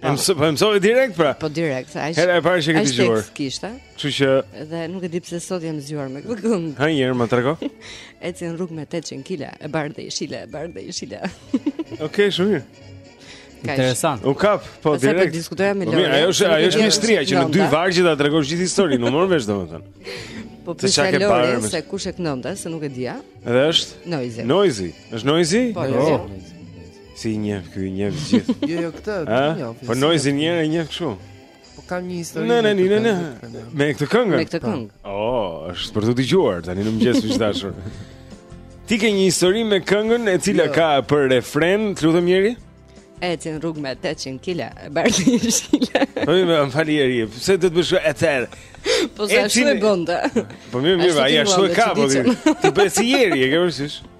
Po mësoj, po mësoj direkt pra. Po direkt, ai. Hera e parë që ke dëgjuar. Ai kishte. Kështu që dhe nuk e di pse sot jam zgjuar me këtë këngë. Hë një herë më trego. Eci në rrugë me 800 kg, e bardhë dhe jeshile, e bardhë dhe jeshile. Okej, shumë mirë. Interesant. U kap, po Pasaj direkt. Po diskutoja me po Lori. Ajo është ajo është mjeshtëria që në dy vargje ta tregosh gjithë historinë, nuk merr vesh domethënë. Po pse ka Lori se kush e këndonte, se nuk e dija. Edhe është Noizy. Noizy, është Noizy? Po, jo. Si i njeh ky i njeh gjithë. Jo, jo këtë, këtë i njeh. Po Noizyn e njeh kështu. Po kam një histori. Ne ne ne ne. Me këtë këngë. Me këtë këngë. Oh, është për të dëgjuar tani në mëngjes miq të dashur. Ti ke një histori me këngën e cila jo. ka për refren, lutem Jeri? Eci në rrugë me 800 kg, bardhë jeshile. Po më vjen fal Jeri, pse do të bësh edhe? Po se ashtu e këndon. Po mirë, mirë, ai ashtu e ka, po ti. Ti bëj si Jeri, e ke vështirë.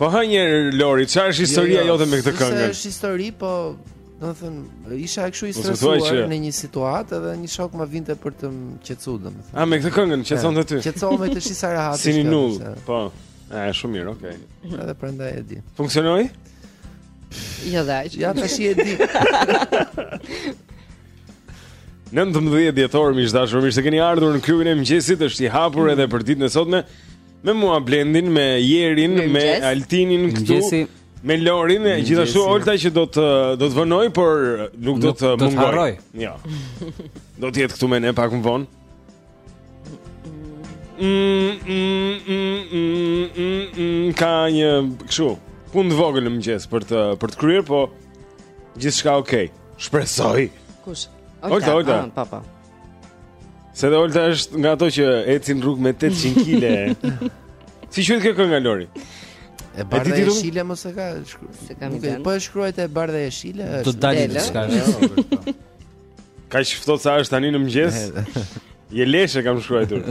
Po hë një Lori, çfarë është jo, historia jo, jote me këtë këngë? Është histori, po do të them, isha kështu i po, stresuar që... në një situatë dhe një shok më vinte për të më qetësuar, domethënë. A me këtë këngën të qetësonte ty? Qetësova me të shisa rahat. Si një null. Po. A është shumë mirë, okay. Edhe prandaj e di. Funksionoi? Jo dash. Ja tashi e di. 19 dhjetor miq të dashur, mirë se keni ardhur në klubin e mëngjesit, është i hapur edhe për ditën e sotme. Me mua Blendin, me Jerin, me Altinin këtu. Me Lorin, e gjithashtu Olta që do të do të vonojë, por nuk do të mungojë. Do të harroj. Jo. Do të jetë këtu me ne pak më vonë. Mm, mm, mm, ka një kështu, punë të vogël në mëngjes për të për të kryer, po gjithçka okay. Shpresoj. Kush? Olta, Olta. Ah, papa. Se dhe Olta është nga ato që ecin rrugës me 800 kile Si qe kënga Lori? E bardhë jeshile mos e ka S'e kam idenë Po e shkruajte e bardhë jeshile Të dalin të shka Ka që fëtot sa është tani në mëngjes Jeleshe kam shkruajtur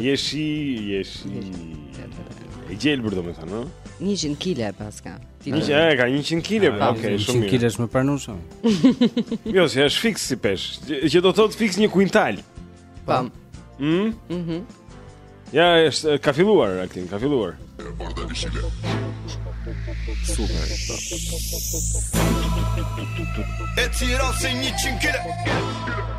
Je shi, je shi E gjelbër domethënë, no? 100 kile e paska Njëqind e ka 100 kile, po, ok, shumë mirë. 100 kile është më e pranueshme. Jo, si është fiks si peshë, që do thotë fiks një kuintal. Pam. Mhm. Mhm. Ja, është ka filluar Raktin, ka filluar. Super. E tira se 100 kile.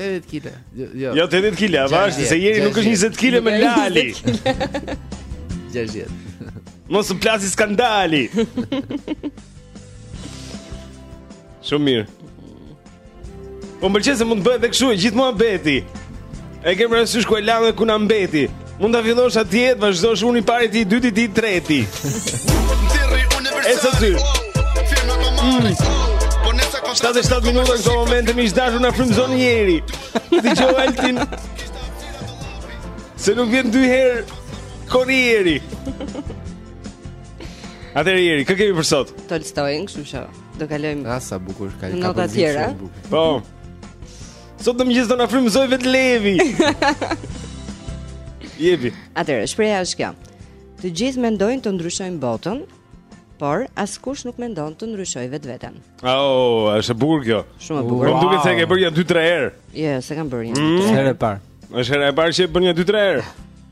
80 kg. Jo, jo. Jo 80 kg, avash se Jeri nuk është 20 kg me lali. 60. Mos të plasi skandali. Shumë mirë. Po më pëlqen se mund të bëhet edhe kështu, gjithmonë mbeti. E kemi rëndësishme ku e lamë ku na mbeti. Mund ta fillosh atje, të vazhdosh unë i pari ti, i dyti ti, i treti. Esa ty. Mm. 7 e 7 minuta në këto momente miq të dashur na frymëzon Jeri. Ti që o altin. Se nuk vjen dy herë korrieri. Atëherë Jeri, kë kemi për sot? Tolstoy, kështu që do kalojmë. Ah, sa bukur është kalimi. Nota tjera. Po. Sot në mëngjes do na frymëzojë vetë Levi. Jepi. Atëherë, shprehja është kjo. Të gjithë mendojnë të ndryshojnë botën, por askush nuk mendon të ndryshojë vetveten. Oh, është e bukur kjo. Shumë e bukur. Wow. Po duket se e ke bërë ja 2-3 herë. Jo, yeah, s'e kam bërë. Mm. Është herë e parë. Është herë e parë që e bën ja 2-3 herë.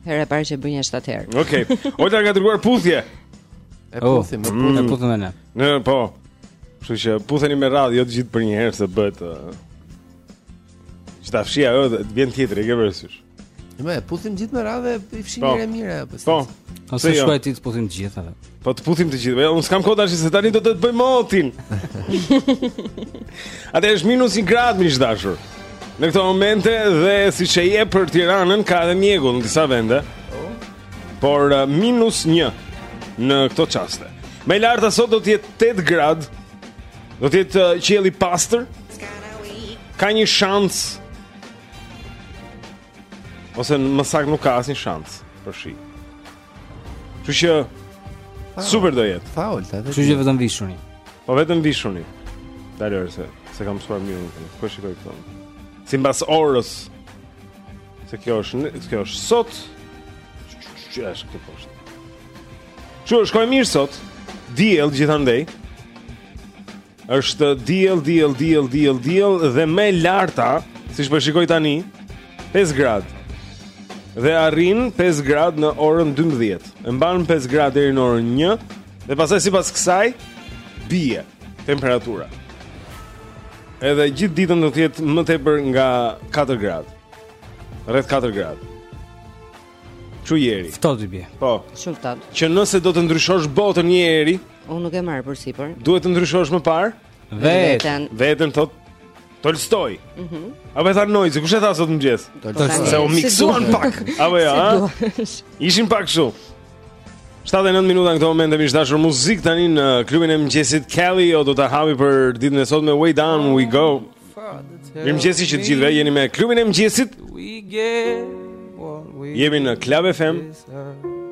Herë e parë që e bën ja 7 herë. Okej. Okay. Ojta ka dërguar puthje. E puthim, oh. e puthim, mm. e puthim ne. Në, po. Kështu që puthemi me radhë, jo të gjithë për një herë se bëhet. Që ta fshijë ajo të vijë tjetër, e ke parasysh. Më e puthim gjithë me radhë, i fshin po. e mirë apo. Po. Ose jo. shkoj ti të puthim të gjitha. Po të puthim të gjitha. Unë s'kam kohë tash se tani do të të bëj motin. Atëherë është minus 1 gradë miq të dashur. Në këto momente dhe siç e jep për Tiranën ka edhe mjegull në disa vende. Por uh, minus 1 në këto çaste. Më e larta sot do të jetë 8 gradë. Do të jetë uh, qielli i pastër. Ka një shans. Ose më saktë nuk ka asnjë shans për shi. Kështu që super do jetë. Faul, ta vetë. Kështu që vetëm vishuni. Po vetëm vishuni. Dale se s'e kam mësuar mirë. Ku shikoj këtu? Simbas orës Se kjo është, kjo është sot. Çfarë është këtu poshtë. Shikoje mirë sot, diell gjithandej. është diell, diell, diell, diell, diell, dhe më e larta, siç po e shikoj tani, 5 gradë. Dhe arrin 5 gradë në orën 12. E mban 5 gradë deri në orën 1, dhe pastaj sipas kësaj, bie temperatura. Edhe gjithë ditën do të jetë më tepër nga 4 gradë. Rreth 4 gradë. Çu Jeri. Ftohtë bie. Po. Shumë ftohtë. Që nëse do të ndryshosh botën Jeri, unë nuk e marr përsipër. Duhet të ndryshosh më parë veten. Veten thotë Tolstoi. Mhm. Mm A vetë Arnoiz, kush e tha sot mëngjes? Tolstoi. Se u miksuan pak. A po ja. Ishin pak shumë. 7 e 9 minuta në këto momente miq të dashur muzikë tani në klubin e mëngjesit Kaleo do ta hapi për ditën e sotme Way Down We Go. Mirëmëngjesi, që të gjithëve jeni me klubin e mëngjesit. Jemi në Club FM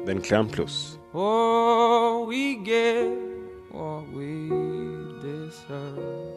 dhe në Club Plus. Oh, we get what we deserve.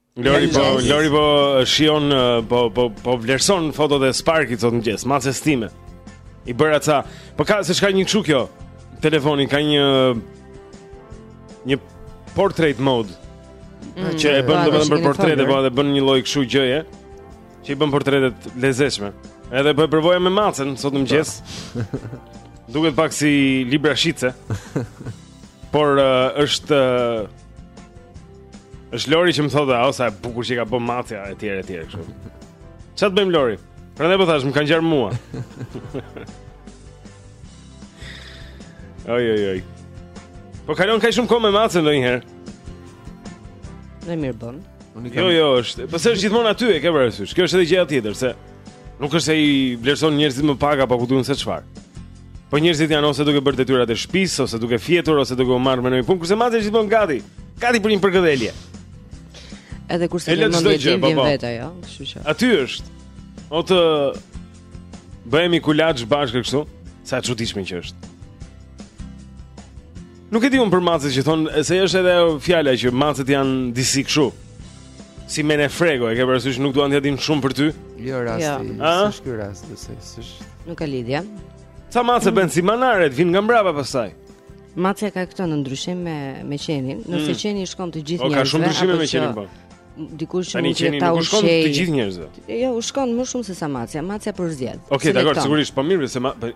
Lori po Lori po shijon po po po vlerëson fotot e Sparkit sot në mëngjes, maces time. I bëra ca. Po ka se çka një kshu kjo. Telefoni ka një një portrait mode. Mm, që e bën domethënë për portrete, po edhe bën një lloj kështu gjëje. Që i bën portretet lezetshme. Edhe po e provoja me macën sot në mëngjes. Duket pak si Libra Shice. Por uh, është uh, Është Lori që më thotë, "O sa e bukur që ka bërë macja etj etj kështu." Ça t'bëjmë Lori? Prandaj po thash, më kanë gjer mua. Oj oj oj. Po kalon kaq shumë kohë me macën ndonjëherë. Dhe mirë bën. Unë kam Jo, jo, është. Po se është gjithmonë aty e ke parasysh. Kjo është edhe gjëja tjetër se nuk është se i vlerëson njerëzit më pak apo ku duhen se çfarë. Po njerëzit janë ose duke bërë detyrat e shtëpisë, ose duke fjetur, ose duke u marrë me ndonjë punë, kurse macja është gjithmonë gati. Gati për një përkëdhelje. Edhe kurse e lënë ndonjë gjë po, po. vetë ajo, kështu që. Aty është. O të bëhemi kulaç bashkë kështu, sa e çuditshme që është. Nuk e di unë për macet që thonë, se është edhe fjala që macet janë disi kështu. Si me ne frego, e ke parasysh nuk duan t'ia dinë shumë për ty? Jo rasti, ja. Jo. s'është ky rast, se s'është. Nuk ka lidhje. Sa mace mm. bën si manarët, vin nga mbrapa pastaj. Macja ka këtë në ndryshim me me qenin, se mm. qeni u shkon të gjithë njerëzve. Ka shumë ndryshime me qenin po. Dikush që mund të ta ushqejë. Shkon të gjithë njerëzve. Jo, u shkon më shumë se sa macja, macja përzgjedh. Okej, okay, dakord, sigurisht, po mirë se ma,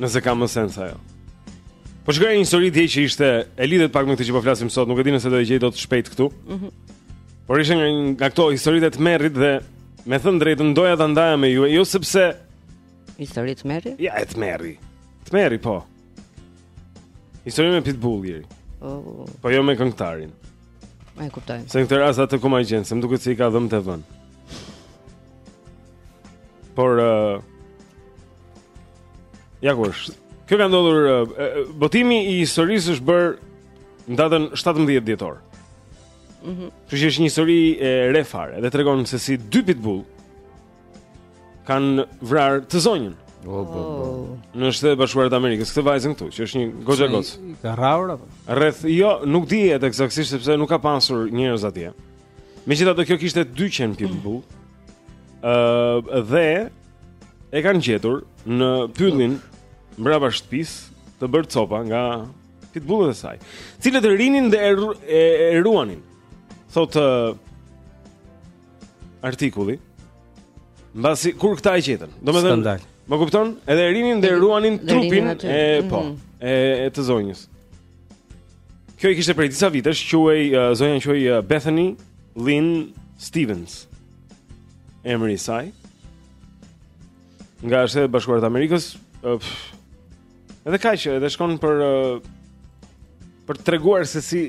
Nëse ka më sens ajo. Po shikoja një histori dje që ishte e lidhet pak me këtë që po flasim sot, nuk e di nëse do e gjej dot shpejt këtu. Mhm. Mm Por ishin nga, nga këto historitë e tmerrit dhe me thënë të drejtën doja ta ndaja me ju, jo sepse Histori tmerri? Ja e tmerri. Tmerri po. Histori me Pitbullin. Oh, Po jo me këngëtarin. e kuptoj. Se në këtë rast atë ku ma gjen, se më duket se i ka dhëmë të vënë. Por uh, Ja ku është. Kjo ka ndodhur uh, botimi i historisë është bërë në datën 17 dhjetor. Mhm. Mm Kjo është një histori e re fare dhe tregon se si dy pitbull kanë vrarë të zonjën. Oh, oh, oh. Në Shtetet e Bashkuara të Amerikës, këtë vajzën këtu, që është një goxha gocë. Ka rrahur apo? Rreth, jo, nuk dihet eksaktësisht sepse nuk ka pasur njerëz atje. Megjithatë kjo kishte 200 pitbull. Mm. Ë uh, dhe e kanë gjetur në pyllin mbrapa shtëpisë të bërë copa nga pitbullët e saj, cilët rrinin dhe e, e, e ruanin. Thotë uh, artikulli mbasi kur këta e gjetën. Domethënë, më kupton? Edhe rrinin dhe ruanin trupin e po, mhm. e, e të zonjës. Kjo i kishte prej disa vitesh, quhej uh, zonja quhej uh, Bethany Lynn Stevens. Emri i saj. Nga Shtetet e Bashkuara të Amerikës, uh, edhe kaq edhe shkon për uh, për të treguar se si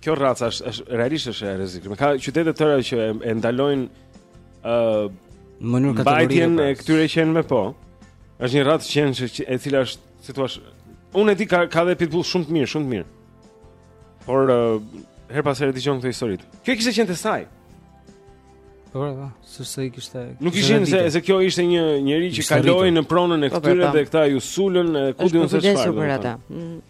kjo raca është, është realisht është e rrezikshme. Ka qytete të tëra që e, e ndalojnë ë uh, në mënyrë kategorike. Mbajtjen e këtyre qenve po. Është një racë qensh e cila është si thua, unë e di ka ka dhe pitbull shumë të mirë, shumë të mirë. Por uh, herë pas here dëgjon këto histori. Kjo kishte qentë e saj. Po, po, po sepse i kishte Nuk ishin se se kjo ishte një njeri që kaloi në pronën e po, po, këtyre dhe këta iu sulën e ku di unë se çfarë. Është për ata. Mm.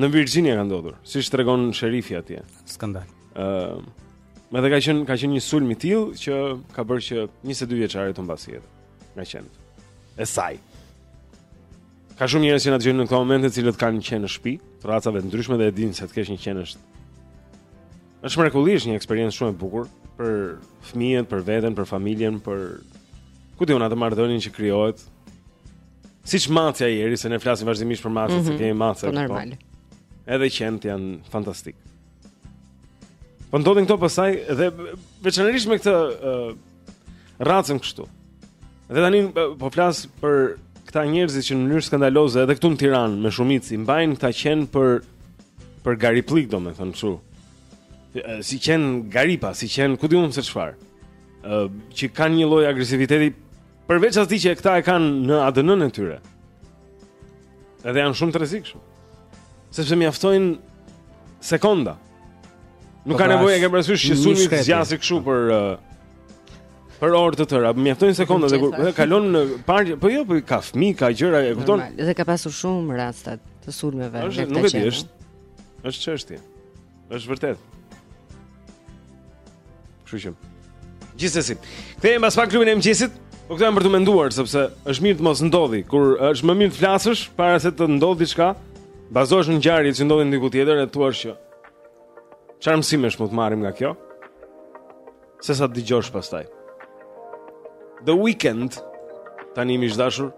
Në Virginia ka ndodhur, siç tregon sherifi atje. Skandal. Ëm, uh, më dhe ka qenë ka qenë një sulm i tillë që ka bërë që 22 vjeçarja të humbasë jetën. nga qentë. E saj. Ka shumë njerëz që na dëgjojnë në këto momente, të cilët kanë qen në shtëpi, të racave të ndryshme dhe e dinë se të kesh një qen është është me thënë të drejtën një eksperiencë shumë e bukur për fëmijët, për veten, për familjen, për ku di unë atë marrëdhënien që krijohet. Siç macja e Erit, se ne flasim vazhdimisht për macet, mm -hmm. se mhm. kemi mace. Po normal. Edhe qentë janë fantastikë. Po ndodhin këto pastaj dhe veçanërisht me këtë uh, Racën kështu. Dhe tani po flas për këta njerëzit që në mënyrë skandaloze edhe këtu në Tiranë me shumicë i mbajnë këta qen për për garipllëk domethënë kështu. Si qen garipa, si qen ku di unë se çfarë. Ë që kanë një lloj agresiviteti përveç asaj që këta e kanë në ADN-n e tyre. Edhe janë shumë të rrezikshëm. Sepse mjaftojnë sekonda Nuk ka nevojë, e ke parasysh që sulmi të zgjasë kështu për për orë të tëra. Mjaftojnë sekonda dhe kur kalon në park, po jo, po ka fëmijë, ka gjëra, e kupton? Dhe ka pasur shumë raste të sulmeve. Është nuk e di, është është çështje. Është vërtet. Kështu që. Gjithsesi, kthehemi pas pak në klubin e mëngjesit. Po këto janë për t'u menduar sepse është mirë të mos ndodhë kurrë është më mirë të flasësh para se të ndodhë diçka. Bazohesh në ngjarje që ndodhin diku tjetër e thua që çfarë mësimesh mund të marrim nga kjo? Sesa të dëgjosh pastaj. The Weeknd tani miq të dashur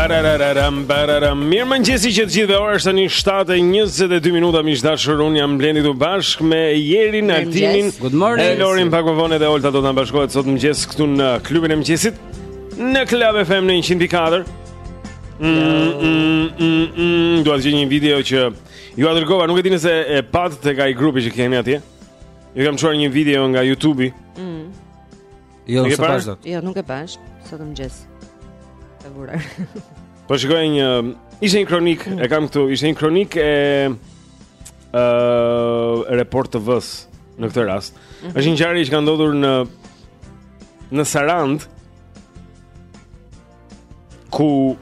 Parararam, pararam Mirëmëngjesi që të gjithëve ora është tani 7.22 minuta Miq të dashur unë jam Blendi, këtu bashkë me Erin, Altinin Good morning E Lorin pak më vonë dhe Olta do të na bashkohet Sot në mëngjes këtu në klubin e mëngjesit Në Club FM në 104 mm, mm, mm, mm, Dua të gjej një video që jua dërgova, nuk e di nëse e patë tek ai grupi që kemi atje Ju kam çuar një video nga Youtube-i mm. Jo, nuk e pashë dot. Jo, nuk e pashë sot në mëngjes. Të vura. Po shikoj një ishte një kronikë, mm. e kam këtu, ishte një kronikë e ë uh, Report TV-së në këtë rast. Mm -hmm. Është një ngjarje që ka ndodhur në në Sarandë ku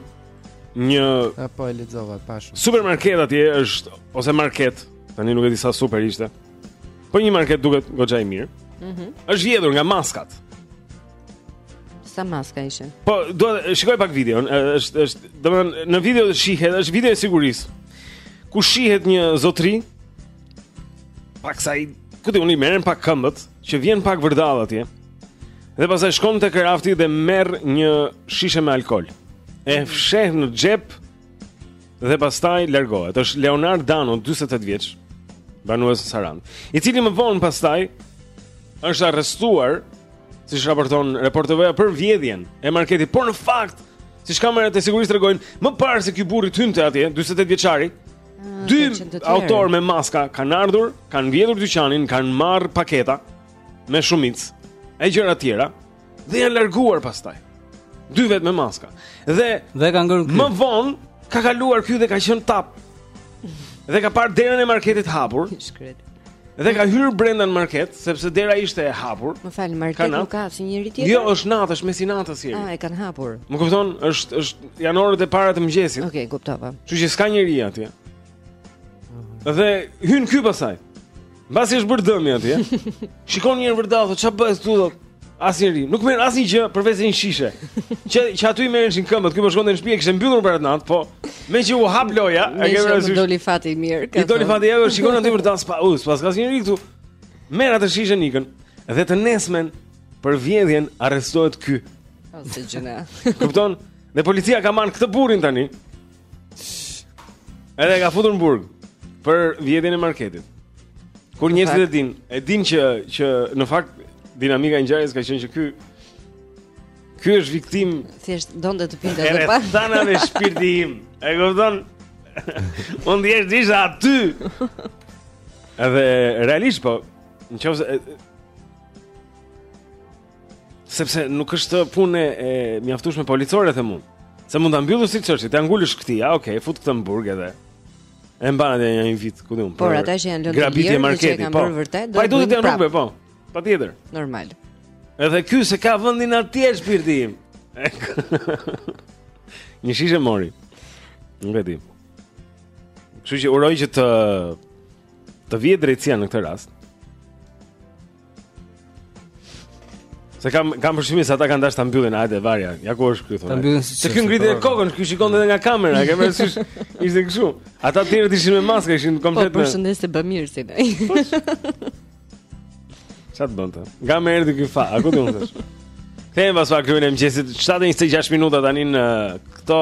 një apo e lexova pashë. Supermarket atje është ose market, tani nuk e di sa super ishte. Po një market duket goxha i mirë. Mhm. Mm është vjedhur nga maskat. Sa maska ishin? Po, do shikoj pak videon. Është është, domethënë në video shihet, është video e sigurisë. Ku shihet një zotëri, paksa i, ku di unë, merren pak këmbët, që vjen pak vërdallë atje. Dhe pastaj shkon tek rafti dhe merr një shishe me alkool. E fsheh në xhep Dhe pastaj largohet. Është Leonard Dano, 48 vjeç, banues në Sarandë, i cili më vonë pastaj është arrestuar, siç raporton Report TV-ja për vjedhjen e marketit, por në fakt, siç kamerat e sigurisë tregojnë, më parë se ky burri të hynte atje, 48 vjeçari, ah, dy autorë me maska kanë ardhur, kanë vjedhur dyqanin, kanë marrë paketa me shumicë e gjëra të tjera, Dhe janë larguar pastaj. Dy vetë me maska. Dhe dhe ka ngërë Më vonë ka kaluar ky dhe ka qenë tapë. Dhe ka parë derën e marketit hapur. Shkret. Dhe ka hyrë brenda në market sepse dera ishte e hapur. Më fal, market nuk ka asnjëri tjetër. Jo, është natë, është mesnatë, s'ka njeri. Ah, e kanë hapur. Më kupton, është është janë orët e para të mëngjesit. Okej, okay, kuptova. Kështu që s'ka njeri atje. Dhe hyn ky pastaj. Mbasi është bërë dëmi atje. Shikon një herë vërdallë, ça bëhet këtu do? Asnjëri, nuk merr asnjë gjë përveç një shishe. Që që aty i merreshin këmbët, ky po shkonte në shtëpi, e kishte mbyllur për atë natë, po meqë u hap loja, e ke vënë si. Doli fati i mirë. I doli fati i mirë, shikon aty vërdallë, pa, us, pa s'ka asnjëri këtu. Merr atë shishen, ikën dhe të nesërmen për vjedhjen arrestohet ky. Kupton? Dhe policia ka marrë këtë burrin tani. Edhe e ka futur në burg për vjedhjen e marketit. Kur njerëzit e din, e din që që në fakt dinamika e ngjarjes ka qenë që ky ky është viktimë thjesht donte të pinte edhe pak. Rrethanave shpirti im. E kupton? Unë të isha aty Edhe realisht po Në qofë se Sepse nuk është punë e mjaftueshme policore them unë. Se mund ta mbyllësh si çështje, ta ngulësh këtë, ja, okay, fut këtë në burg edhe. E mban atë një vit, ku di unë. Por ata që janë lënë grabitje marketi, po. Vërtet, do të janë rrugë, po. Patjetër. Normal. Edhe ky s'e ka vendin atje shpirti im. Një shishe mori. Nuk e di. Kështu që uroj që të të vijë drejtësia në këtë rast. Se kam kam përshtymin se ata kanë dashur ta mbyllin, hajde varja. Ja ku është ky thonë. Ta mbyllin si. Se ky ngriti e kokën, ky shikon edhe nga kamera, e ke parasysh? Ishte kështu. Ata të tjerët ishin me maskë, ishin po, komplet. Po përshëndes bamirësinë. Çfarë bënte? Nga më erdhi ky fa, a ku do të thosh? Kthehemi pas pak klubi i mëngjesit, 7:26 minuta tani në këto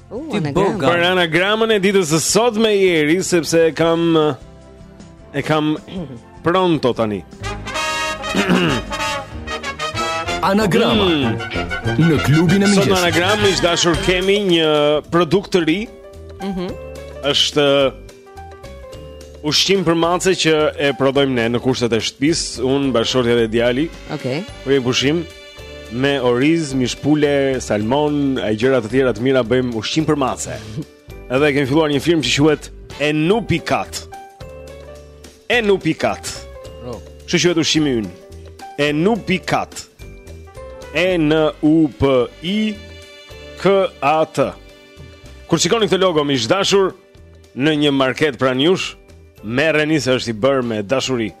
Uh, ti anagram. Për anagramën e ditës së sotme Jeri sepse e kam e kam pronto tani. Anagrama mm. në klubin e mëngjesit. Sot anagram miq të dashur kemi një produkt të ri. Mhm. Mm është Ushqim për mace që e prodhojmë ne në kushtet e shtëpisë, unë bashkëshortja dhe djali. Okej. Okay. Po e pushim me oriz, mish pule, salmon, e gjëra të tjera të mira bëjmë ushqim për mace. Edhe kemi filluar një firmë që quhet Enupikat. Enupikat. Oh. Kështu quhet ushqimi ynë? Enupikat. E N U P I K A T. Kur shikoni këtë logo miq të dashur në një market pranë jush, merreni se është i bërë me dashuri.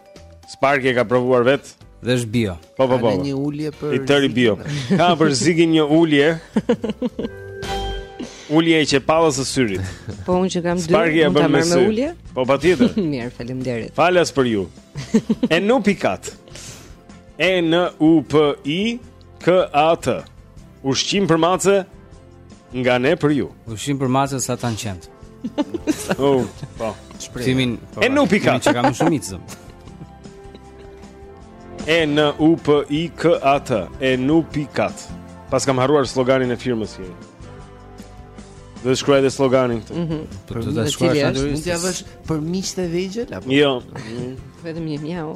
Sparki e ka provuar vetë dhe është bio. Po po po. Ka një ulje për I tëri bio. Ka për Zigin një ulje. Ulje e qepallës së syrit. Po unë që kam dy, mund ta marr me ulje? Po patjetër. Mirë, faleminderit. Falas për ju. Enupikat. E N U P I K A T. Ushqim për mace Nga ne për ju. Ushqim për macet sa ta hanë qentë. Oh, po. Shprehimin. Po, Enupikat. Që kam shumicë. E N U P I K A T. Enupikat. Paskam harruar sloganin e firmës jemi. Dhe shkruaj dhe sloganin këtë. Mhm. Mm do ta shkruaj atë. Mund t'ia vësh për miqtë e vegjël apo? Jo. Vetëm një miau.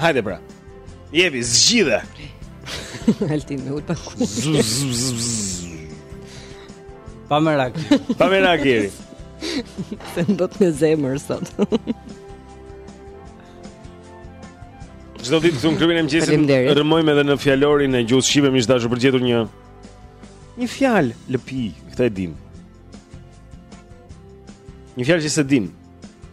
Hajde pra. Jepi zgjidhe. Altin me ulpa. Pa merak. Pa merak Jeri. Se më bët me zemër sot. Çdo ditë këtu në klubin e mëngjesit rrëmojmë edhe në fjalorin e gjuhës shqipe miq të dashur për të gjetur një një fjalë lëpi, këtë e dim. Një fjalë që s'e dim.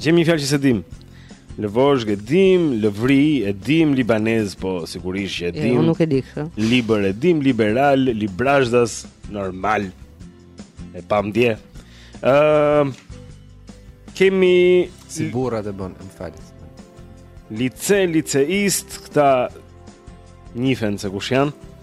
Gjejmë një fjalë që s'e dim. Lëvozhgë e dim, lëvrij e dim, libanez po sigurisht që e dim. Unë nuk e di këtë. Libër e dim, liberal, librazhdas, normal. E pam dje. Ëm ehm, uh, kemi si burrat e bën, më fal. Lice, liceist, këta njihen se kush janë.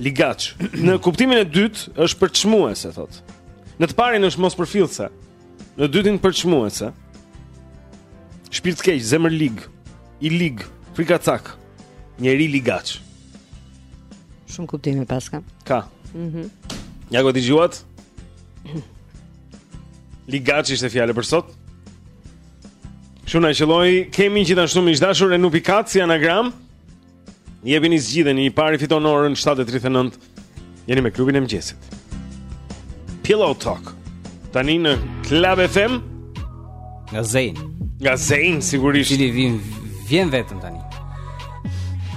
Ligaç. Në kuptimin e dytë është përçmuese thot. Në të parin është mospërfillëse. Në dytin përçmuese. Shpirtkeq, zemërlig, i lig, frikacak, njeri ligaç. Shumë kuptime paska. Ka. Mhm. Mm ja ku e dëgjuat? Ligaç ishte fjala për sot. Kush na e qëlloi, kemi gjithashtu miq të dashur "enupikat" si anagram Jepini zgjidhjen, i pari fiton në orën 7:39. Jeni me klubin e mëngjesit. Pillow Talk. Tani në Club FM nga Zayn. Nga Zayn sigurisht. I cili vjen vjen vetëm tani.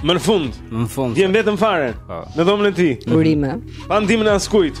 Më në fund, më në fund. Vjen vetëm fare. Po. Në dhomën e tij. Urime. Pa ndihmën e askujt.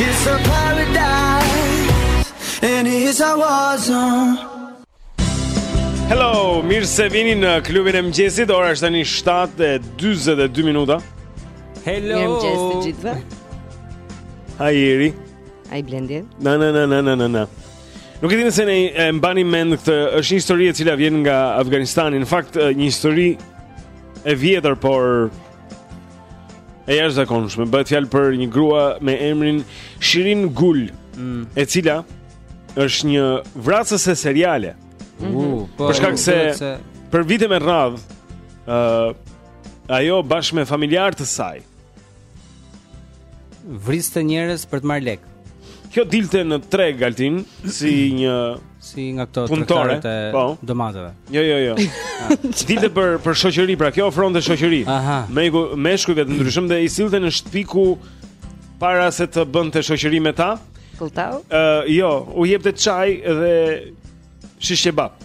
It's a paradise And it's a war zone Hello, mirë se vini në klubin e mëngjesit Ora është tani 7.22 minuta Hello Mirëmëngjes të gjithve Hi, Iri Hi, Blendi Na, na, na, na, na, na Nuk e di nëse e mbani mend këtë është një histori e cila vjen nga Afganistani Në fakt, një histori e vjetër, por E jashtëzakonshme, bëhet fjalë për një grua me emrin Shirin Gul, mm. e cila është një vrasëse seriale. Mm -hmm. uh, për shkak se, se për vite me radhë, uh, ajo bashkë me familjarë të saj vriste njerëz për të marrë lekë. Kjo dilte në treg Altin, si një Si nga këto punëtore të po. domateve. Jo, jo, jo. Dilte për për shoqëri, pra kjo ofronte shoqëri. Aha. Meshkujve të ndryshëm dhe i sillte në shtëpi ku para se të bënte shoqëri me ta. Kultau? Ë, uh, jo, u jepte çaj dhe shish kebab.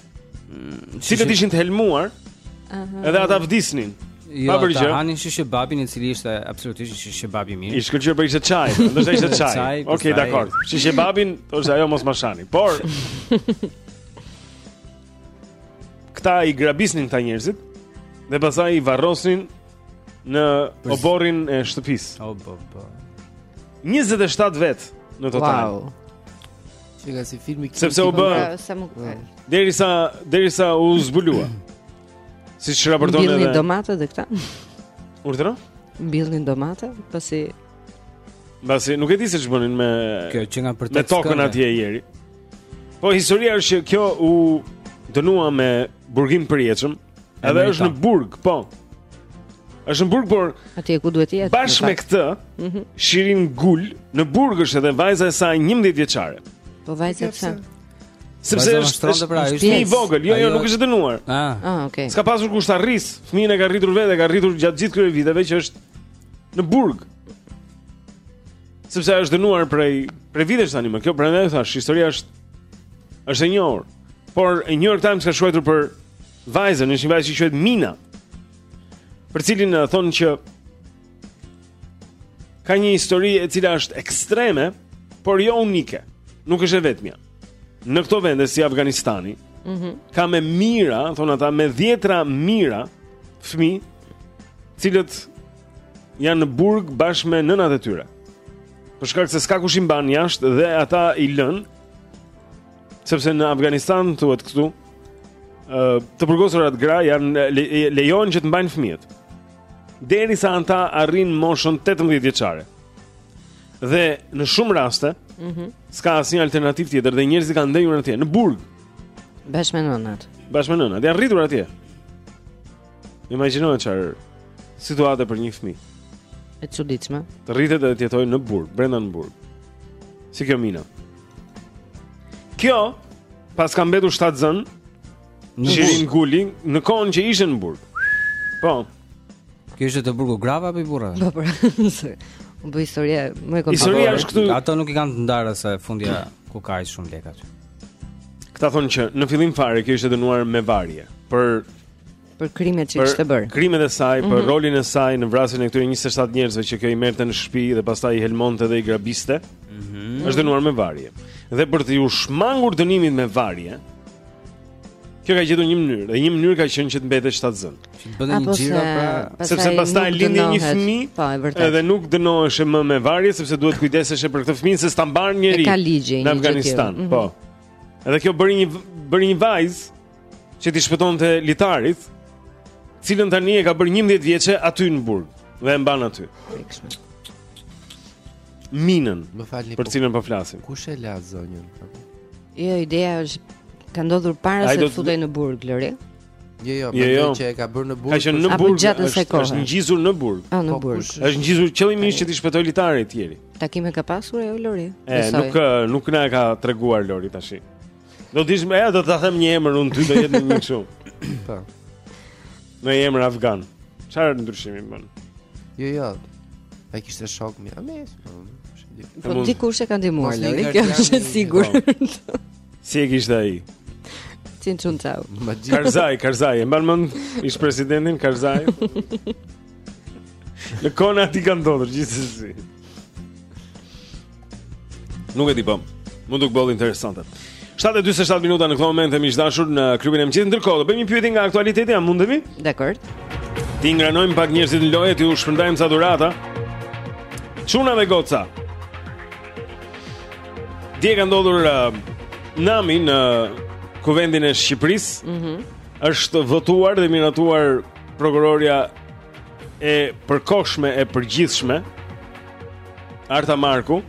Mm, të cilët ishin të helmuar. Aha. Edhe ata vdisnin. Jo, ta hanin shish kebabin i cili ishte absolutisht shish kebab i mirë. I shkëlqyer por ishte çaj, ndoshta ishte çaj. Okej, okay, dakord. Shish kebabin ose ajo mos ma shani. Por Këta i grabisnin këta njerëzit dhe pastaj i varrosnin në oborrin e shtëpisë. Oh, po, po. 27 vet në total. Wow. Çka si filmi Sepse u bë. Derisa derisa u zbulua. Siç raporton edhe. Mbillnin domate dhe këta. Urdhëro? Mbillnin domate, pasi Mbasi nuk e di se ç'bënin me Kjo që nga për të. Me tokën atje Iri. Po historia është që kjo u dënua me burgim të përjetshëm. Edhe është në burg, po. Është në burg, por atje ku duhet të jetë. Bashkë me këtë, mhm. Shirin Gul në burg është edhe vajza e saj 11 vjeçare. Po vajza e saj. Sepse është është pra, është i vogël, jo, jo, nuk është dënuar. Ah, ah okay. S'ka pasur kush ta rrisë. Fëmijën e ka rritur vetë, e ka rritur gjatë gjithë këtyre viteve që është në burg. Sepse është dënuar prej prej vitesh tanimë kjo, prandaj thashë, historia është është e njohur. Por New York Times ka shkruar për vajzën, është një vajzë që quhet Mina. Për të cilën thonë që ka një histori e cila është ekstreme, por jo unike. Nuk është e vetmja. Në këto vende si Afganistani, mm -hmm. ka me mijëra, thonë ata me dhjetëra mijëra fëmijë, të cilët janë në burg bashkë me nënat e tyre. Për shkak se s'ka kush i mban jashtë dhe ata i lënë sepse në Afganistan thuhet këtu, ë të burgosurat gra janë lejohen që të mbajnë fëmijët. derisa ata arrijnë moshën 18 vjeçare. Dhe në shumë raste, ëh, mm -hmm. s'ka asnjë alternativë tjetër dhe njerëzit kanë ndenjur atje në burg. Bashkë me nënat. Bashkë me nënat, janë rritur atje. Imagjinoje çfarë situate për një fëmijë. E çuditshme. Të rritet dhe të jetojë në burg, brenda në burg. Si kjo Mina. Kjo pas ka mbetur shtatzënë, Në Shirin Guli, në kohën që ishte në burg. Po. Kjo ishte te burgu i grave apo i burrave? Po, po. U bë historia më e komplikë. Historia është këtu. Ato nuk i kanë të ndara se fundja ku ka aq shumë lekë aty. Këta thonë që në fillim fare kjo ishte dënuar me varje për për krimet që kishte bërë. Krimet e saj, mm -hmm. për mhm. rolin e saj në vrasjen e këtyre 27 njerëzve që kjo i merrte në shtëpi dhe pastaj i helmonte dhe i grabiste. Mm -hmm. Është dënuar me varje. Dhe për t'iu shmangur dënimit me varje, Kjo ka gjetur një mënyrë, dhe një mënyrë ka qenë që të mbetet shtatzënë. Që të bëni një xhiro pra, sepse pastaj lindi një fëmijë. Po, e vërtetë. Edhe nuk dënoheshe më me varje sepse duhet të kujdeseshe për këtë fëmijë se s'ta mban njeri. Ka ligji në Afganistan, mm -hmm. po. Edhe kjo bëri një bëri një vajzë që t'i shpëtonte litarit, të cilën tani e ka bërë 11 vjeçe aty në burg dhe e mban aty. Minën. Më falni. Për të cilën po flasim? Kush e la zonjën? Jo, ideja është ka ndodhur para se të futej në burg Lori. Jo, jo, jo, jo. që e ka bërë në burg. Ka qenë në burg gjatë asaj kohe. Është ngjizur në burg. Ah, në po, burg. Është ngjizur qëllimisht që t'i shpëtojë litarit e të tjera. Takime ka pasur ajo Lori. E, nuk nuk na e ka treguar Lori tash. Do ta dish, ja, do ta them një emër unë ty do jetë një kështu. Po. Një emër afgan. Çfarë ndryshimi bën? Jo, jo. Ai kishte shok më ames. Po, po dikush e ka ndihmuar Lori, kjo është e sigurt. Po. Si e kishte ai? Tin Chun Chao. Karzai, Karzai, e mban mend ish presidentin Karzai. Në zona t'i kenë ndodhur gjithsesi. Nuk e di po. Mund të bëj interesante. 7:47 minuta në këtë moment miq të dashur në klubin e mëngjesit. Ndërkohë, do bëjmë një pyetje nga aktualiteti, a mundemi? Dakord. T'i ingranojmë pak njerëzit në lojë, t'iu shpërndajmë ca dhurata. Çuna dhe goca. Dje ka ndodhur uh, nami në uh, Kuvendin e Shqipërisë. Mhm. Mm është votuar dhe miratuar prokurorja e përkohshme e përgjithshme Arta Marku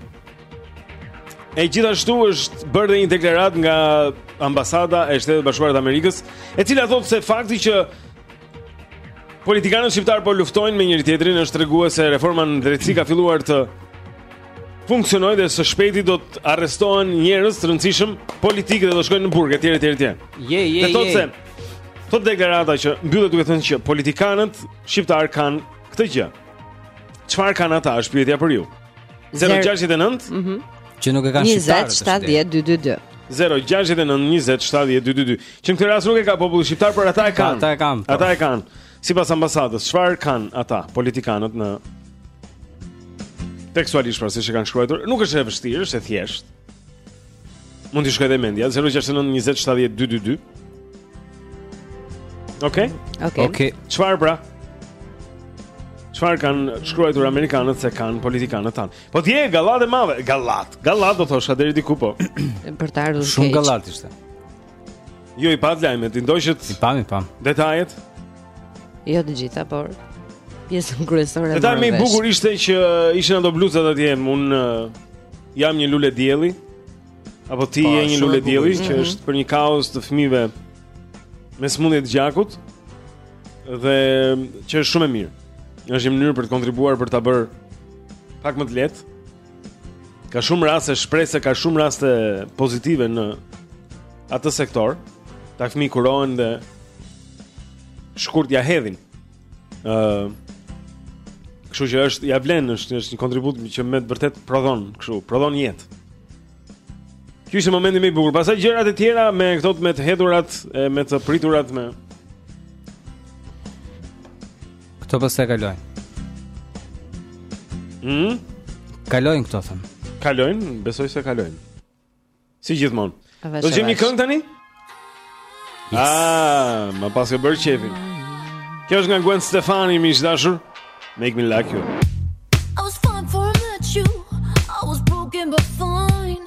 e gjithashtu është bërë dhe një deklaratë nga ambasada e Shteteve të Bashkuara të Amerikës e cila thotë se fakti që politikanët shqiptarë po luftojnë me njëri-tjetrin është tregues se reforma në drejtësi ka filluar të funksionojë dhe së shpejti do të arrestohen njerëz të rëndësishëm politikë dhe do shkojnë në burg etj etj etj. Je je je. Dhe thotë se Thotë deklarata që mbyllet duke thënë që politikanët shqiptarë kanë këtë gjë. Çfarë kanë ata? Është pyetja për ju. 069 Mhm. Mm Që nuk e kanë shqiptarët. 20 70 222. 069 20 70 222. Që në këtë rast nuk e ka populli shqiptar, por ata e Po, kanë. ata e kanë, po. Ata e kanë. Sipas ambasadës, çfarë kanë ata politikanët në tekstualisht pra siç e kanë shkruar. Nuk është e vështirë, është e thjeshtë. Mund t'ju shkojë dhe mendja 069 20 70 222 Okej? Okej. Okej. Çfarë pra? Çfarë kanë shkruar amerikanët se kanë politikanët tanë? Po dje gallatë e madhe, gallatë. Gallatë do thosha deri diku po. Për të ardhur keq. Shumë gallatë ishte. Jo i patë lajmet, i ndoqët. I pamë, i pamë. Detajet? Jo të gjitha, por pjesën kryesore. Detaji më i bukur ishte që ishin ato bluzat atje, unë uh, jam një lule dielli. Apo ti po, je një lule dielli që mhm. është për një kauzë të fëmijëve me sëmundje të gjakut dhe që është shumë e mirë. Është një mënyrë për të kontribuar për ta bërë pak më të lehtë. Ka shumë raste shprese, ka shumë raste pozitive në atë sektor. Ata fëmijë kurohen dhe shkurt ia hedhin. Ëh. Uh, kështu që është ia vlen, është është një kontribut që me të vërtetë prodhon, kështu, prodhon jetë. Ky ishte momenti më i bukur. Pastaj gjërat e tjera me këto me të hedhurat, me të priturat me Këto pastaj kalojnë. Mhm. Kalojnë këto, të themi. Kalojnë, besoj se kalojnë. Si gjithmonë. Dëgjojmë këngë tani? Yes. Ah, më pas e bërë qejfi. Kjo është nga Gwen Stefani, miq të dashur. Make me like you. I was fine before I met you. I was broken but fine.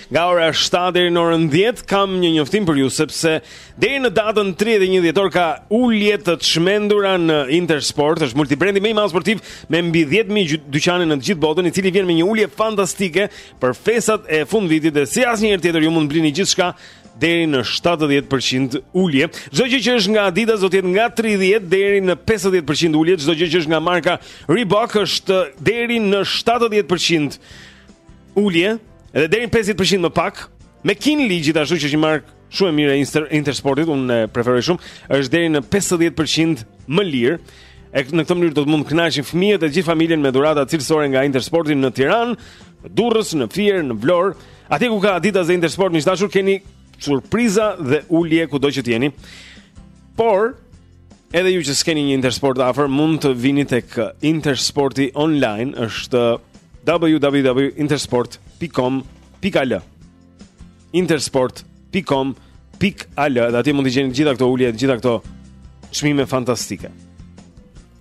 Nga ora 7 deri në orën 10 kam një njoftim për ju sepse deri në datën 31 dhjetor ka ulje të çmendura në Intersport, është multibrendi më i madh sportiv me mbi 10000 dyqane në të gjithë botën, i cili vjen me një ulje fantastike për festat e fundvitit dhe si asnjëherë tjetër ju mund të blini gjithçka deri në 70% ulje. Çdo gjë që është nga Adidas do të jetë nga 30 deri në 50% ulje, çdo gjë që është nga marka Reebok është deri në 70% ulje edhe deri në 50% më pak. McKinley gjithashtu që është një markë shumë e mirë e Inter Intersportit, unë e preferoj shumë, është deri në 50% më lirë. E në këtë mënyrë do të mund të kënaqin fëmijët e gjithë familjen me dhurata cilësore nga Intersporti në Tiranë, në Durrës, në Fier, në Vlorë. Atje ku ka Adidas dhe Intersport, miq të dashur, keni surpriza dhe ulje kudo që të jeni. Por, Edhe ju që s'keni një Intersport afër, mund të vini te uh, Intersporti online, është uh, www.intersport.com.al. Intersport.com.al, dhe atje mund t'i gjeni të gjitha këto ulje, të gjitha këto çmime fantastike.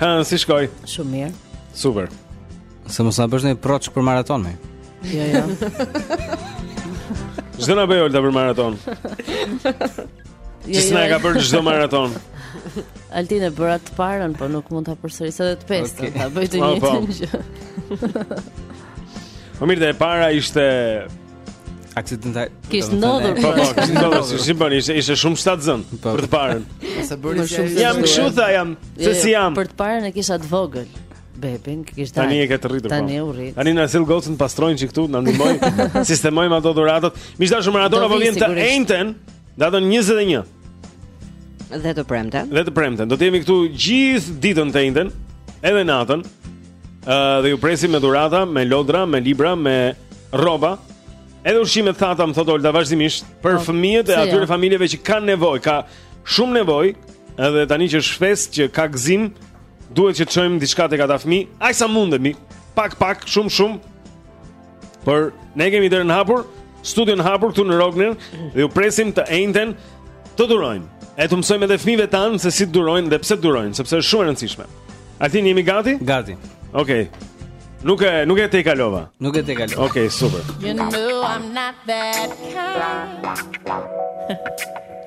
Ha, si shkoj? Shumë mirë. Super. Se mos na bësh një proçkë për maratonë. Jo, jo. Ç'do na bëjë Olta për maratonë. Çes na jo, jo. ka bërë çdo maratonë. Altin e bëra të parën, po nuk mund ta përsëris edhe të pestën, okay. ta bëj të po, po. njëjtën gjë. Po mirë, e para ishte Aksident. Kish ndodhur. Po, po, kish ndodhur. Si si bën, ishte ishte shumë shtatzën po. për të parën. Sa bëri si ai. Jam kështu tha jam, se si jam. Për të parën e kisha të vogël. Bebin, që kishte. Tani e ka të rritur. Tani po. u rrit. Tani na sill gocën të pastrojë një çik këtu, na ndihmojë. Sistemojmë ato dhuratat. Miq të dashur maratona po vjen të enjten, datën 21. Dhe të premten. Dhe të premten. Do të jemi këtu gjithë ditën të enjten, edhe natën. Uh, dhe ju presim me dhurata, me lodra, me libra, me rroba. Edhe ushqime të thata, më thotë Olta vazhdimisht për po, fëmijët e atyre jo. familjeve që kanë nevojë, ka shumë nevojë, edhe tani që është festë që kaq gëzim, duhet që të çojmë diçka tek ata fëmijë, aq sa mundemi, pak pak, shumë shumë. Por ne e kemi derën hapur, studion hapur këtu në Rogner dhe ju presim të enjten të dhurojmë. E t'u mësojmë edhe fmijve tanë se si të dhurojnë dhe pse të dhurojnë, sepse është shumë e rëndësishme. Altin, jemi gati? Gati. Okej. Okay. Nuk e nuk e tejkalova. Nuk e tejkalova. Okej, okay, super. You know I'm not that kind.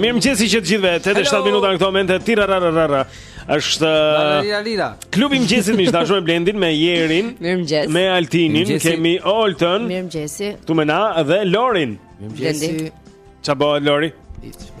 Mirëmëngjesi të gjithve 8 e 7 minuta në këto momente Tira ra ra ra ra është Klubi i mëngjesit miq të dashur me Blendin me Jerin Mirëmëngjes Me Altinin Kemi Oltën Mirëmëngjesi Tumena dhe Lorin Mirëmëngjesi Ça bëhet Lori? Itë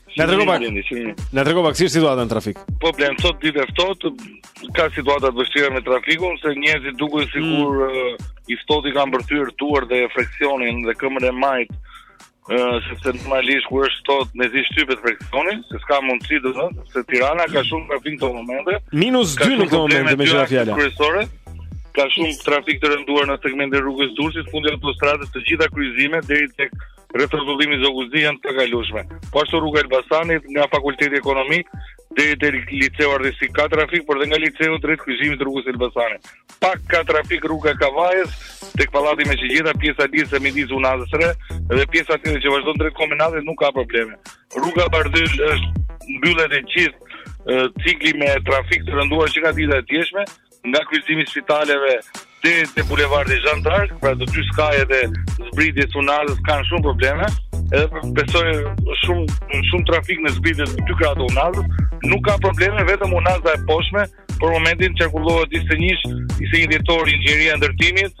Na trego pak. Na trego pak si është situata në trafik. Po Blendi sot ditë e ftohtë, ka situata të vështira me trafikun, se njerëzit duken sikur mm. uh, i ftohti i ka mbërthyer duart dhe freksionin dhe këmbën e majtë. Ëh, uh, sepse normalisht kur është sot me zi shtypet freksioni, se s'ka mundësi të thonë se Tirana ka shumë trafik në momente. Minus 2 në këtë moment me ç'rast fjala kryesore ka shumë trafik të rënduar në segmentin e rrugës së Durrësit, fundi i autostradës, të gjitha kryqëzimet deri tek rrethrrotullimi Zogu i Zi janë të pakalueshme. Po ashtu rruga e Elbasanit nga Fakulteti Ekonomik deri te liceu artistik ka trafik, por dhe nga liceu drejt kryqëzimit të rrugës së Elbasanit. Pak ka trafik rruga e Kavajës tek pallati me shigjeta pjesa lidhëse midis Unazës së Re dhe pjesa tjetër që vazhdon drejt kombinatit nuk ka probleme. Rruga Bardhyl është mbyllet e gjithë cikli me trafik të rënduar që nga dita e djeshme, Nga kryqëzimi i spitaleve deri te bulevardi Zhan d'Ark, pra të dy skajet e zbritjes së unazës kanë shumë probleme. Edhe besoj shumë shumë trafik në zbritje të dy krahëve të unazës, nuk ka probleme vetëm unaza e poshtme, për momentin qarkullohet 21 dhjetori inxhinieria e ndërtimit,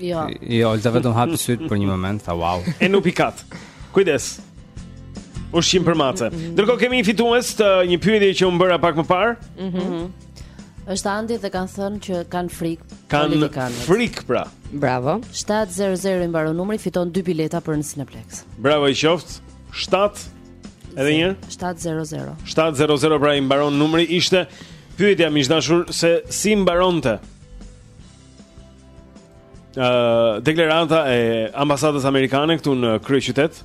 Jo. Jo, Olta vetëm hapi sytë për një moment, tha wow. E nuk pikat. Kujdes. Ushqim për mace. Ndërkohë kemi një fitues të një pyetje që u bë pak më parë. Mhm. Mm Është Andi dhe kanë thënë që kanë frikë Kanë frikë pra. Bravo. 700 i mbaron numri, fiton dy bileta për në Cineplex. Bravo i qoftë. 7 Edhe një 700. 700 pra i mbaron numri ishte pyetja më i dashur se si mbaronte uh, deklarata e ambasadës amerikane këtu në kryeqytet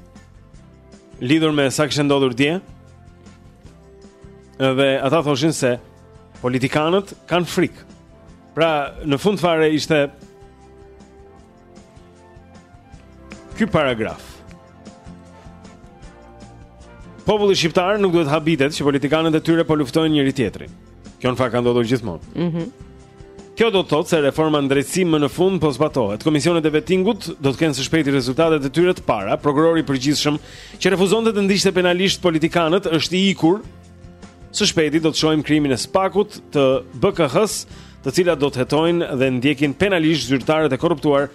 lidhur me sa kishte ndodhur dje. Dhe ata thoshin se politikanët kanë frikë. Pra, në fund fare ishte Ky paragraf. Populli shqiptar nuk duhet të habitet që politikanët e tyre po luftojnë njëri-tjetrin. Kjo në fakt ka ndodhur gjithmonë. Mhm. Mm Kjo do të thotë se reforma në drejtësi më në fund po zbatohet. Komisionet e vettingut do të kenë së shpejti rezultatet e tyre të para. Prokurori i përgjithshëm që refuzonte të ndiqte penalisht politikanët është i ikur Së shpejti do të shohim krijimin e SPAK-ut e BKH-së, të cilat do të hetojnë dhe ndjekin penalisht zyrtarët e korruptuar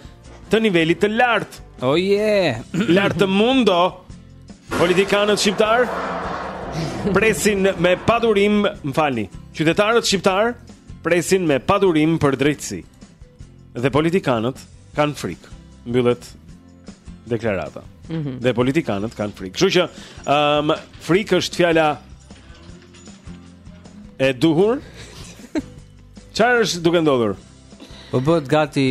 të nivelit të lartë. Oh yeah, lart të mundo. Politikanët shqiptarë presin me padurim, më falni. Qytetarët shqiptarë presin me padurim për drejtësi. Dhe politikanët kanë frikë. Mbyllet deklarata. Mm -hmm. Dhe politikanët kanë frikë. Kështu që ëm um, frikë është fjala e duhur. Çfarë është duke ndodhur? Po bëhet gati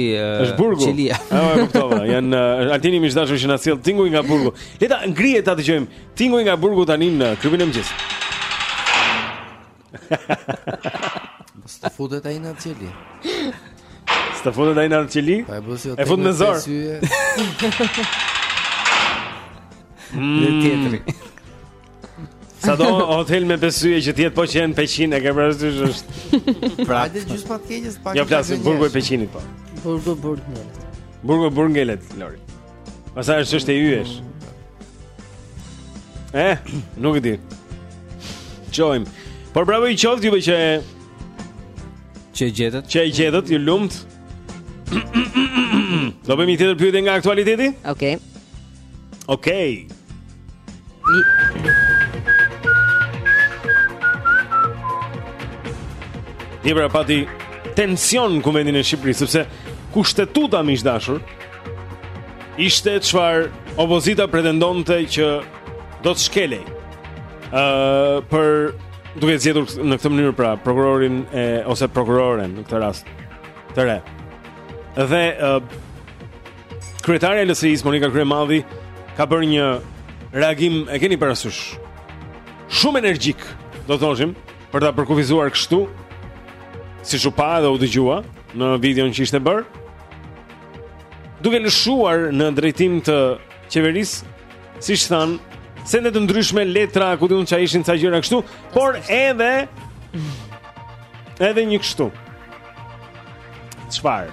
qelia. Uh, ah, e kuptova. Ja uh, Altini miq të dashur që na sjell Tinguj nga burgu. Le ta ngrejë ta dëgjojmë. Tinguj nga burgu tani në klubin e mëngjesit. S'të futet ai në qeli S'të futet ai në qeli po jo E fut me zor Në tjetëri Sado hotel me pesë yje që të jetë po që je në Peqin e ke parasysh që është Pra dhe gjysë pat keqës pak Jo flasim burgu i Peqinit po Burgu burgu ngelet Burgu burgu ngelet Lori Pastaj është çështje yjesh. Eh, nuk e di. Çohemi. Por bravo i qoftë juve që që e gjetët. Që e gjetët, ju lumt. Do bëjmë një tjetër pyetje nga aktualiteti? Okej. Okay. Okej. Okay. Dje pra pati tension në Kuvendin e Shqipërisë, sepse kushtetuta, miq të dashur, ishte çfarë opozita pretendonte që do të shkelej. Uh, për duke zgjedhur në këtë mënyrë pra prokurorin e, ose prokuroren në këtë rast të re. Dhe uh, Kryetarja e LSI-së Monika Kryemadhi ka bërë një reagim, e keni parasysh, shumë energjik, do thoshim, për ta përkufizuar kështu, siç u pa edhe u dëgjua në videon që ishte bërë, duke lëshuar në drejtim të qeverisë, siç thanë, sende të ndryshme, letra, ku di unë ça ishin ca gjëra kështu, por edhe, edhe një kështu. Çfarë?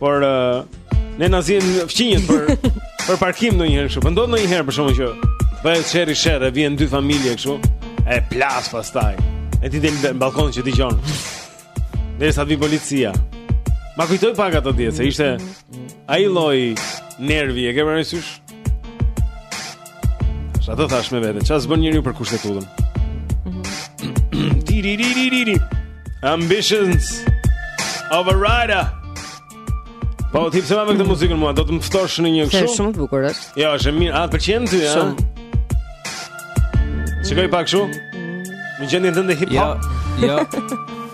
Por uh, ne na zihen fqinjët për për parkim ndonjëherë kështu. Po ndodh ndonjëherë për shembull që bëhet sherri sherr e vijnë dy familje kështu. E plas pastaj. E ti del në balkon që dëgjon. Derisa vi policia. Ma kujtoi pak ato ditë se ishte ai lloj nervi, e ke parasysh? Saqë thashë me vete, çfarë bën njeriu për kushtetutën? Tiririririri. Ambitions of a rider. Po ti pse ma vë këtë muzikën mua, do të më ftosh në një kështu? Është shumë e bukur është. Jo, është mirë, a të pëlqen ty, ha? Shumë. Shikoj pak kështu? Në gjendjen tënde hip hop. Jo. Jo.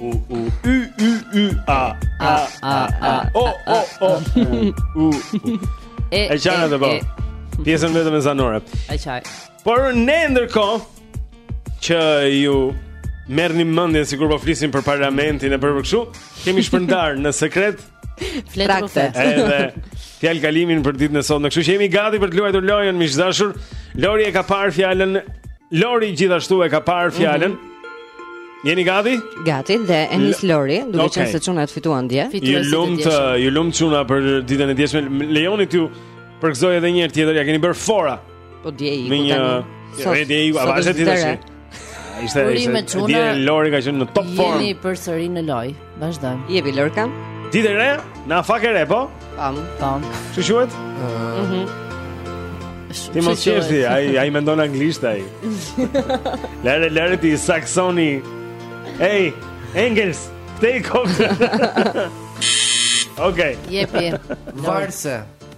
U u y y y a a a a o o o u u e e çana të bë. Pjesën vetëm e zanore. Ai çaj. Por ne ndërkohë që ju merrnim mendjen sikur po flisim për parlamentin e për kështu, kemi shpërndarë në sekret Fletë Edhe fjalëkalimin për ditën e sotme. Kështu që jemi gati për të luajtur lojën miq të dashur. Lori e ka parë fjalën. Lori gjithashtu e ka parë mhm. fjalën. Mm -hmm. Jeni gati? Gati dhe Enis Lori, duke okay. qenë se çunat fituan dje. Ju lumtë, ju lumtë çuna për ditën e djeshme. Lejoni t'ju përgëzoj edhe një herë tjetër, ja keni bërë fora. Po dje iku tani. Sot dje iku avash ti tash. Ishte ishte dje Lori ka qenë në top form. Jeni përsëri në lojë. Vazhdon. Jepi Lorka. Ditë e re, nafakë e re po. Pam, pam. Si quhet? Mhm. Ti mos qesh ti, ai ai mendon anglisht ai. Lare lare ti saksoni. Ej, Engels, te i kokë. Okej. Jepi. Varëse.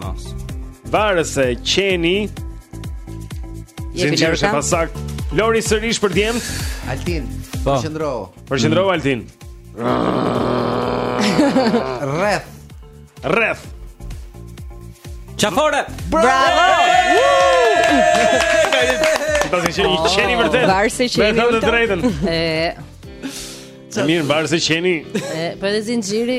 Mos. Varëse qeni. Zinxhir është e pasaktë. Lori sërish për djem. Altin. Po. Përqendro. Përqendro mm. Altin. Rreth. Rreth. Qafore. Bravo. Pas një qeni, qeni vërtet. Varëse qeni. Me thënë të drejtën. E. Mirë, varëse qeni. E, po edhe zinxhiri.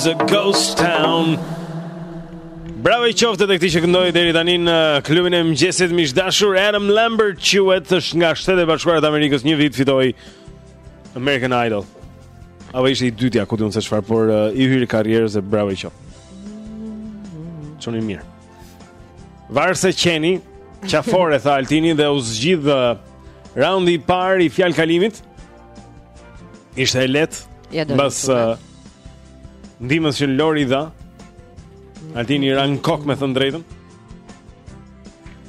is a ghost town Bravo i qoftë edhe këtij që këndoi deri tani në klubin e mëngjesit miq të dashur Adam Lambert quhet është nga Shtetet e Bashkuara të Amerikës një vit fitoi American Idol apo ishte i dyti a ku ta di unë se çfarë por uh, i hyri karierës dhe bravo i qoftë Çuni mirë Varëse qeni, qafore, tha Altini dhe u zgjidh raundi i parë i fjalëkalimit. Ishte e lehtë, ja, pas uh, ndihmës që Lori dha, Altini i ra në kokë me thënë të drejtën.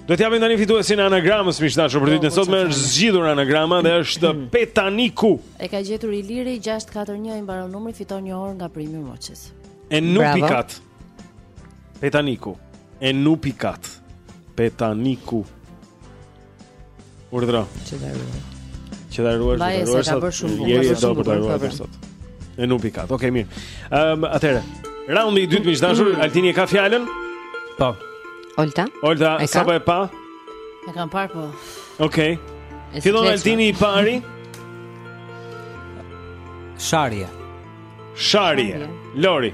Do t'jua them tani fituesin e anagramës, miq të dashur, për ditën e sotme është zgjidhur anagrama dhe është hmm. Petaniku. E ka gjetur Iliri, 641 i mbaron numri, fiton një orë nga Premium Watches. Enupikat. Petaniku enupikat. Petaniku. Urdhra. Që ta ruaj. Që ta ruaj, ta ruaj. Sa bën shumë bukur. Je do të ruaj për sot. Enupikat. Okej, mirë. Ehm, atëherë. Raundi i dytë miq të dashur, mm. Altini e ka fjalën. Po. Olta. Olta, sapo e pa? E kam parë po. Okej. Fillon Altini i pari. Sharje. Sharje. Lori.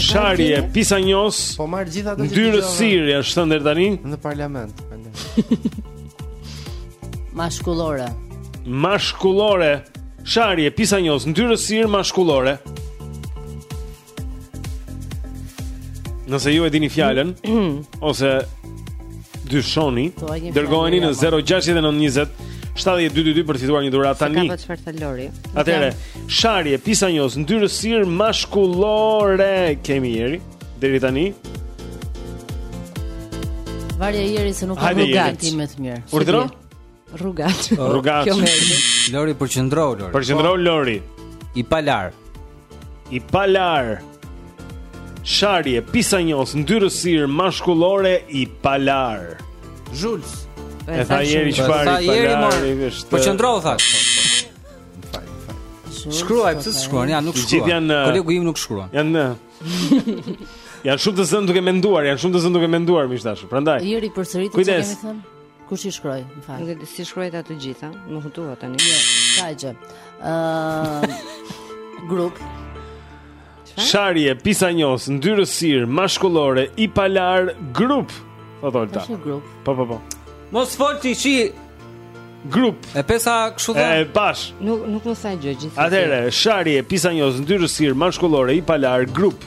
Sharje pisanjos Po marrë gjitha të gjithë Ndyrësirë e është thënë deri tani Në parlament Mashkullore Mashkullore Sharje pisanjos Ndyrësirë mashkullore Nëse ju e dini fjalën Ose Dyshoni, dërgojeni në 0692070222 20 për të fituar një dhuratë tani. Ka çfarë tha Lori. Atëherë, sharje pisanjos ndyrësirë mashkullore kemi Jeri deri tani. Varja Jeri se nuk ka rrugaç më të mirë. Urdhëro? Rrugaç. Rrugaç. Kjo më. Lori përqendro Lori. Përqendro po. Lori. I palarë. I palarë. Sharje, pisanjos, ndyrësirë, mashkullore, i palarë. Jules. E tha Jeri që pari, i palarë, i vështë. Përqendro, tha. Shkruaj, pse s'shkruan, ja, nuk shkruan. Gjithë janë... Uh, Kolegu im nuk shkruan. Janë... Uh, janë shumë të zënë duke menduar, janë shumë të zënë duke menduar, miq të dashur. Prandaj. Jeri, përsërite çfarë kemi thënë. Kush i shkroi, më fal? Nuk e di s'i shkruajta të gjitha, më hutuat tani. Jo, s'ka gjë. Ë grup. Sharje, pisanjos, ndyrësirë, mashkullore, i palarë, grup. Po thotë Olta. Tash grup. Po, po, po. Mos fol ti çi grup. E pesa kështu dha. E bash. Nuk nuk më sa gjë gjithsesi. Atëherë, sharje, pisanjos, ndyrësirë, mashkullore, i palarë, grup.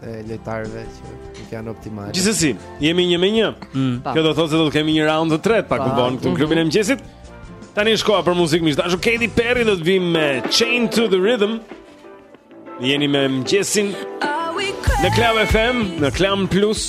e lojtarëve që nuk janë optimale. Gjithsesi, jemi 1 me 1. Mm. Kjo do të thotë se do të kemi një raund të tretë pak u bën këtu në klubin e mëngjesit. Tani shkojmë për muzikë miq të dashur. Katy Perry do të vijë me Chain to the Rhythm. Jeni me mëngjesin. Në Club FM, në Club Plus.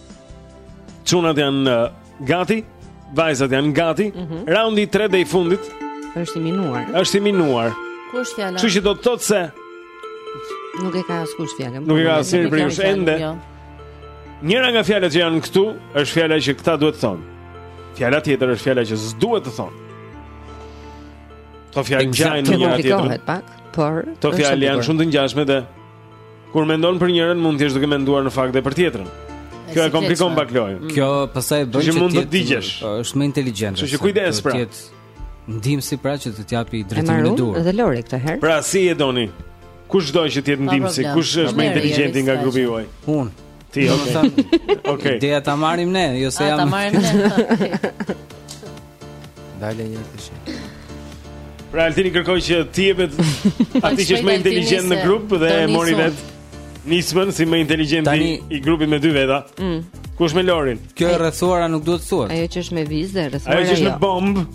Çunat janë uh, gati, vajzat janë gati. Mm -hmm. Raundi 3 dhe i fundit është i minuar. Është i minuar. Ku është fjala? Kështu që do të thotë se nuk e ka askush fjalën. Nuk e ka asnjë prej jush ende. Jo. Njëra nga fjalët që janë këtu është fjala që këta duhet të thonë. Fjala tjetër është fjala që s'duhet të thonë. Këto fjalë ngjajnë njëra-tjetrës. Kjo komplikon pak, por këto fjalë janë shumë të ngjashme dhe Kur mendon për njërën mund të jesh duke menduar në fakt dhe për tjetrën. Kjo e komplikon pak lojën. Mm. Kjo pastaj bën që mund të digjesh. Po, është më inteligjente. Kështu që kujdes pra. Ndihmësi pra që të të japë drejtimin e duhur. Edhe Lori këtë herë. Pra si e doni? Kush do që të jetë ndihmësi? Kush është më inteligjenti nga grupi juaj? Unë. Ti, ok. Ok. Ideja ta marrim ne, jo se jam. Ta marrim ne. Dale një çikë. Pra Altini kërkoi që t'i jepet atij që është më inteligjent në grup dhe e mori vetë nismën si më inteligjent i grupit me dy veta. Mm. Kush me Lorin? Kjo e rrethuara nuk duhet të thuhet. Ajo që është me vizë e rrethuara. Ajo që është me jo. bombë.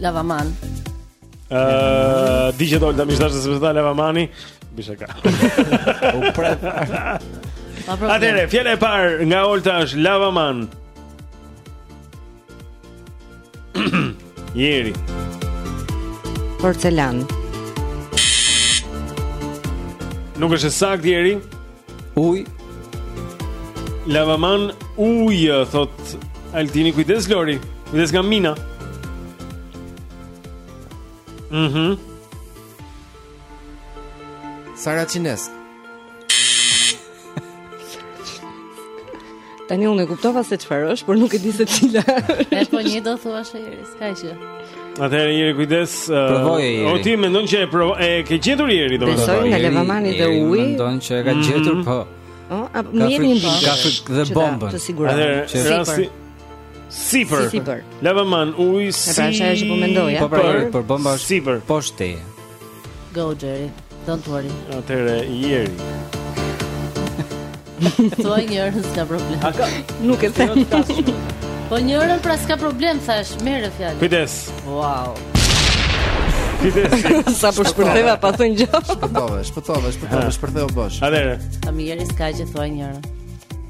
Lavaman. Ëh, uh, dije do të dash miq të dashur se vetë lavamani, bisha ka. U pret. Atëherë, fjala e parë nga Olta është lavaman. Jeri. Porcelan. Nuk është e saktë Jeri. Uj Lavaman uj thotë Altini kujdes Lori, kujdes nga mina. Mhm. Mm Sara Çinesk. Tani unë e kuptova se çfarë është, por nuk e di se cila. Është po njërën do thuash jeri, s'ka gjë. Atëherë jeri kujdes. Provoje jeri. O ti mendon që e provoje ke gjetur jeri domethënë. Besoj nga lavamani dhe uji. Mendon që e ka mhm. gjetur po. Ë, a më jeni një ditë? Ka fik dhe bombën. Të siguroj. Atëherë rasti Sipër. Sipër. Lavaman uji si. Pra është ajo që po mendoja. Po pra, për bomba është sipër. Poshtë. Go Jerry, don't worry. Atëherë Jerry. Thuaj njërën s'ka problem. A ka? Nuk e them. Po njërën pra s'ka problem, thashë, merre fjalën. Kujdes. Wow. Kujdes. Sa po shpërtheva pa thënë gjë. Shpëtove, shpëtove, shpëtove, shpërtheu bosh. Atëherë. A mirë s'ka gjë thuaj njërën.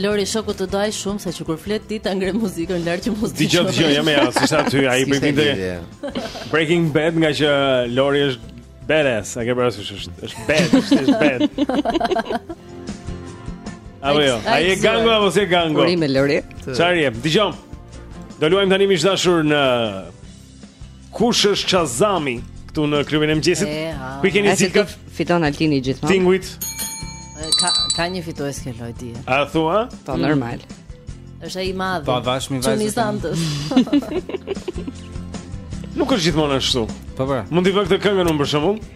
Lori shoku të do ai shumë sa që kur flet ti ta ngre muzikën lart që mos dëgjoj. Dëgjoj, dëgjoj, jam ja, s'është aty ai për këtë. Breaking Bad nga që Lori është badass, a ke parasysh është është bad, është bad. A jo, a je ka ngo apo s'e ka ngo? Urime Lori. Çfarë jep? Dëgjomë. Do luajmë tani miq të dashur në Kush është Shazami këtu në klubin e mëngjesit? Ku gjeni, zgjidhni? Fiton Altini gjithmonë. Tingujt. Ka ka një fitues kjo lojë, di. A thua? Po mm. normal. Është ai i madh. Po vash mi vash. Çunizantës. Nuk është gjithmonë ashtu. Po po. Mund të vë këtë këngën unë për shembull?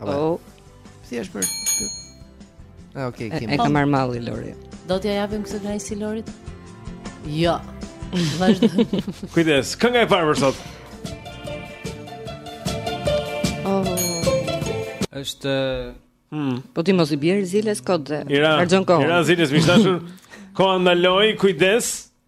Apo. Oh. Si është për Ah, okay, kemi. E ka marrë malli Lorin. Do t'ia japim këtë çelësin Lorit? Jo. Vazhdo. Kujdes, kënga e parë për sot. Oh. Është hmm. Po ti mos i bjer ziles kot dhe harxhon kohën. I ra ziles miq të dashur. Koha ndaloi, kujdes.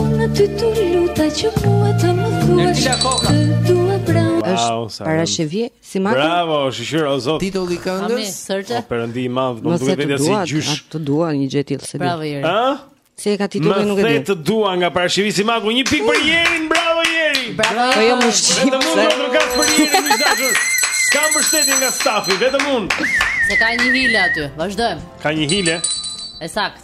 Unë ty të luta që mua të më thuash Të dua pra është Parashqevi Simaku Bravo, shyqyr o zot Titulli i këngës O perëndi e madhe Më the të dua, të dua një gjë të tillë se Bravo jeri A? Si e ka titullin nuk e di. Më the të dua nga Parashqevi Simaku, një pikë për Jerin. Bravo Jeri. Bravo. Po jo më shqip. Vetëm unë duartrokas për Jerin, miq të dashur. S'ka mbështetje nga stafi, vetëm unë. Se ka një hile aty. Vazhdojmë. Ka një hile. E saktë.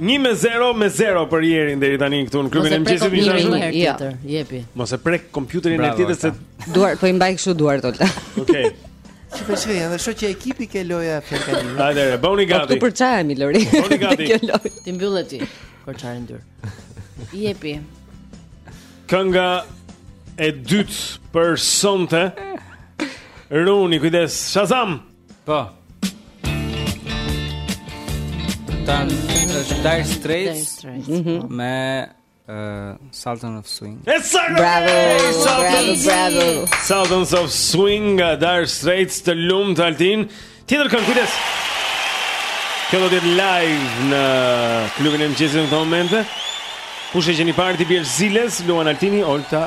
1 me 0 me 0 për Jerin deri tani këtu në klubin e mëngjesit miq të dashur. Mos e prek kompjuterin. I jepi. Mos e prek kompjuterin e tjetër se duart po i mbaj kështu duart lart. Okej. Si po shkoj, edhe shoh që ekipi ke loja Ferkani. Hajde, bëhuni po gati. Ti përçaje mi Lori. Bëhuni gati. Kjo lojë. Ti mbylle ti. Përçarës i ndyrë. I jepi. Kënga e dytë për sonte. Ruhuni, kujdes. Shazam. Po. Tan është Dire Straits mhm. me uh, Sultans of Swing. Bravo, bravo, bravo. Sultans of Swing, nga Dire Straits të lumt Altin. Tjetër këngë kujdes. Kjo do të jetë live në klubin e mëngjesit në këtë moment. Kush e gjen i pari t'i bjerë ziles, Luan Altini, Olta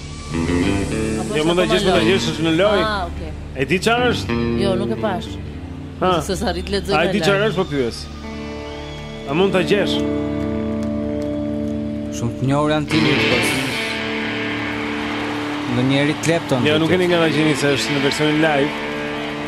Apo jo, mund të gjithë mund të gjithë është në lojë. Ah, okay. E di çfarë është? Jo, nuk e pash. Ha. Se s'arrij të lexoj. A e di çfarë është po pyes. A mund ta gjesh? Shumë të njohur janë timi po. Në njëri Clapton. Jo, nuk e di nga gjeni se është në versionin live.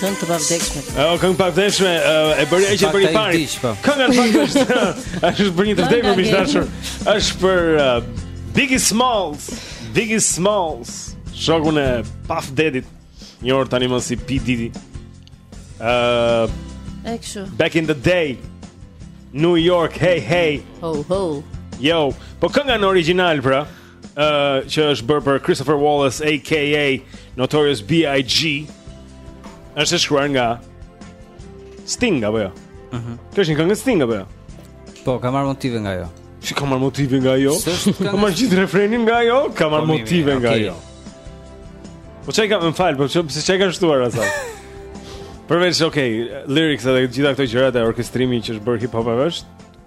Këngë të pavdekshme. Oh, këngë të pavdekshme, uh, e bëri që bëri fare. Po. Kënga e pavdekshme. Është për një të vdekur miq të dashur. Është për uh, Biggie Smalls. Biggie Smalls. Shokun e Puff Daddy. Njohur tanimë si P Diddy. Uh, Ekshu. Back in the day. New York, hey hey. Ho ho. Yo, po kënga në origjinal pra. uh, që është bërë për Christopher Wallace aka Notorious B.I.G. Është shkruar nga Sting apo jo? Mhm. Mm Kjo është një këngë Sting apo jo? Po, ka marr motive nga ajo. Si ka marr motive nga ajo? Ka marr gjithë refrenin nga ajo, ka marr po, motive nga ajo. Po ça i ka më fal, po pse ça i ka shtuar asaj? Përveç, ok, lyrics edhe gjitha këto gjërat e orkestrimi që është bërë hip hop është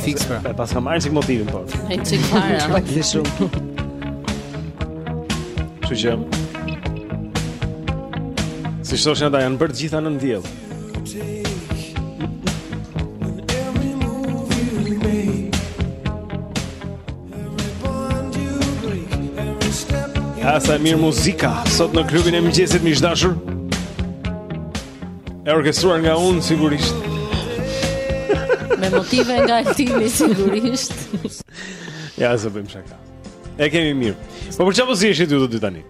Fiks pra. Pa paska marrë fiks motivin po. Ai çik fare. Pa di shumë. Çuçëm. Siç thoshin ata janë bërë të gjitha nën diell. Ah sa e mirë muzika Sot në klubin e mëngjesit miq të dashur E orkestruar nga unë sigurisht Me motive nga Altini sigurisht Ja, se bëjmë shaka E kemi mirë Po për ça po ziheshit ju të dy tani?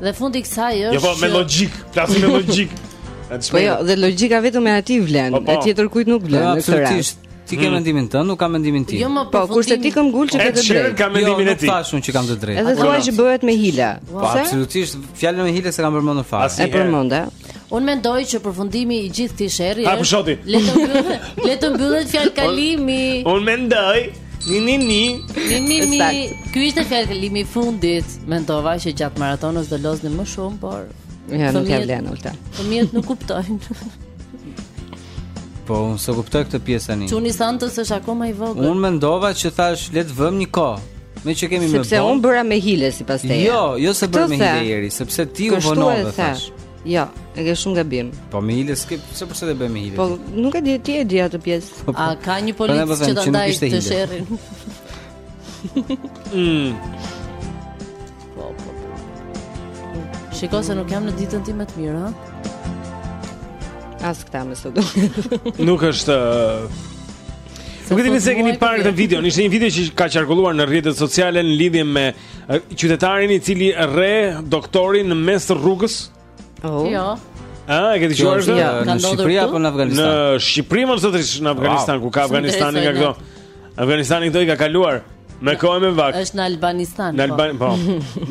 Dhe fundi i kësaj jo, është Jo, po me logjikë, flasim me logjikë. Po jo, dhe logjika vetëm e tij vlen, po, po. e tjetërkujt nuk vlen. Absolutisht. Ti ke hmm. mendimin tënd, unë kam mendimin tim. Jo, po kurse ti këmbëngul që ke të drejtë. Kam mendimin e tij. Jo, nuk thashë unë që kam të drejtë. Edhe thua që bëhet me hile. Po absolutisht, fjalën me hile s'e kam përmendur fare. E përmend, a? Unë mendoj që përfundimi i gjithë këtij sherri është. Ha pushoti. Le të mbyllet, le të mbyllet fjalëkalimi. Unë mendoj Ni ni ni. Ni ni ni. Ky ishte fjalëkalimi i fundit. Mendova që gjatë maratonës do lozni më shumë, por ja nuk ia vlen Olta. Fëmijët nuk kuptojnë. Po, unë s'e kuptoj këtë pjesë tani. Çuni Santos është akoma i vogël. Unë mendova që thash le të vëmë një kohë. Me që kemi sepse më Sepse unë bëra me hile sipas teje Jo, jo s'e bëra me hile jeri Sepse ti u vonove dhe thash Jo, e ke shumë gabim Po me hile, se përse dhe bëj me hile Po nuk e di, ti e di atë pjesë po, po. A ka një policë që ta ndajë sherrin Mm. Po, po, po. Shiko se nuk jam në ditën time të mirë, ha? As këta me së duhet. nuk është... Uh... Nuk e di nëse e keni parë këtë video, ishte një video që ka qarkulluar në rrjetet sociale në lidhje me qytetarin i cili rreh doktorin në mes të rrugës. Mm. Oh. Jo. Ah, e ke dëgjuar këtë? Ja, në Shqipëri apo në Afganistan? Në Shqipëri më thotë ish në Afganistan, wow. ku ka Afganistani nga këto. Afganistani këto i ka kaluar. Me kohë me vakt. Është në Albanistan. Në po. Alban, po.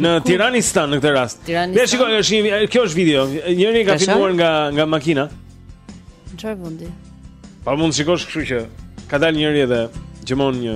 Në Tiranistan në këtë rast. Ne shikojmë, është një kjo është video. Njëri e ka filmuar nga nga makina. Çfarë vendi? Po mund të shikosh kështu që ka dalë njëri edhe gjemon një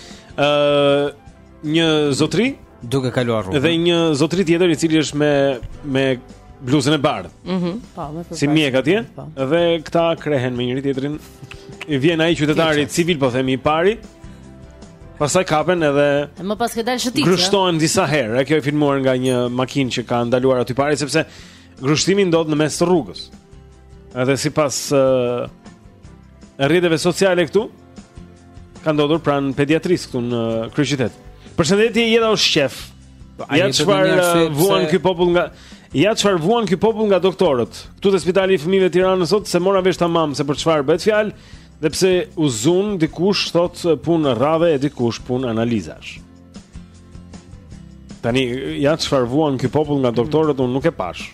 Ë uh, një zotri duke kaluar rrugën. Dhe një zotri tjetër i cili është me me bluzën e bardhë. Mhm. Mm po, me Si mjek atje? Po. Dhe këta rrihen me njëri tjetrin. I vjen ai qytetari civil, po themi, i pari. Pastaj kapen edhe e më pas ke dalë shëtit. Grushtohen disa herë. E kjo e filmuar nga një makinë që ka ndaluar aty pari sepse grushtimi ndodh në mes të rrugës. Edhe sipas uh, rrjeteve sociale këtu, ka ndodhur pranë pediatrisë këtu në kryeqytet. Përshëndetje Jeta osh qef. Po, ja çfarë uh, vuan ky popull nga Ja çfarë vuan ky popull nga doktorët. Këtu te spitali i fëmijëve Tiranë sot s'e mora vesh tamam se për çfarë bëhet fjalë, dhe pse u zun dikush thotë punë radhe e dikush punë analizash. Tani ja çfarë vuan ky popull nga doktorët unë nuk e pashë.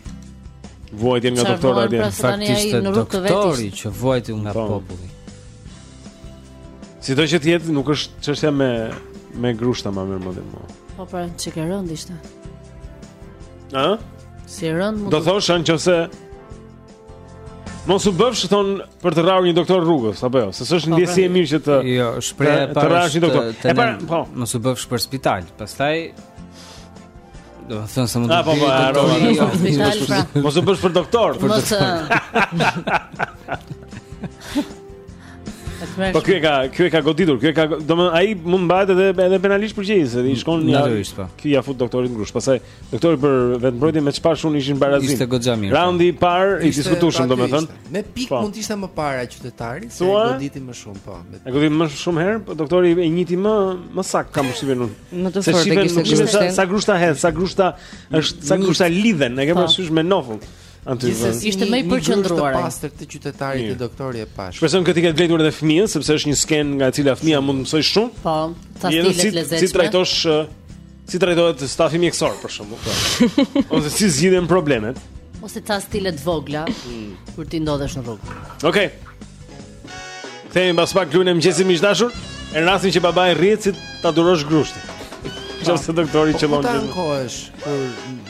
Vuajtjen nga doktorët atje. Pra, Faktikisht doktori që vuajti nga po. populli. Sido që të jetë nuk është çështja me me grushta më mirë më dhe më. Po pra, çikë rëndë ishte. Ë? Si rëndë mund. Do thosha në qoftë se Mos u bëfsh thon për të rrahur një doktor rrugës apo jo, se s'është po, ndjesi pra, e mirë që të Jo, shprehja e parë. Të një doktor. E para, po, mos u bëfsh për spital. Pastaj do të thon se mund të bëj doktor. Spital pra. Mos u bëfsh për doktor. Mos. Po ky e ka, ky e ka goditur, ky e ka, domethënë ai mund mbahet edhe edhe penalisht përgjegjës, edhe i shkon një. Natyrisht po. Ky ia fut doktorit një grusht, pastaj Doktori për vetëmbrojtje me çfarë pashë unë ishin barazim. Ishte goxha mirë. Raundi i parë i diskutueshëm domethënë. Me pikë po. mund të ishte më para qytetari, se e goditi më shumë po. Me... E goditi më shumë herë, po doktori e njëti më më sakt kam përshtypjen unë. Më të fortë që ishte grushta. Sa, sa grushta hedh, sa grushta është, sa grushta lidhen, e ke po. parasysh me nofull. Gjithsesi ishte më i përqendruar. Një pastër të qytetarit te doktori e pashë. Shpresojmë këtë këtë vlejtur edhe fëmijën, sepse është një skenë nga e cila fëmija mund të mësojë shumë. Po, ca stile të lezetshme. Si trajtosh Si trajtohet stafi mjekësor për shembull? Po. Ose si zgjidhen problemet? Ose ca stile të vogla hmm. kur ti ndodhesh në rrugë. Okej. Okay. Kthehemi pas pak klubi i mëngjesit miq të dashur, e rastin që babai rrihet si ta durosh grushtin. Çfarë po. doktori po, qëllon? Po ta ankohesh kur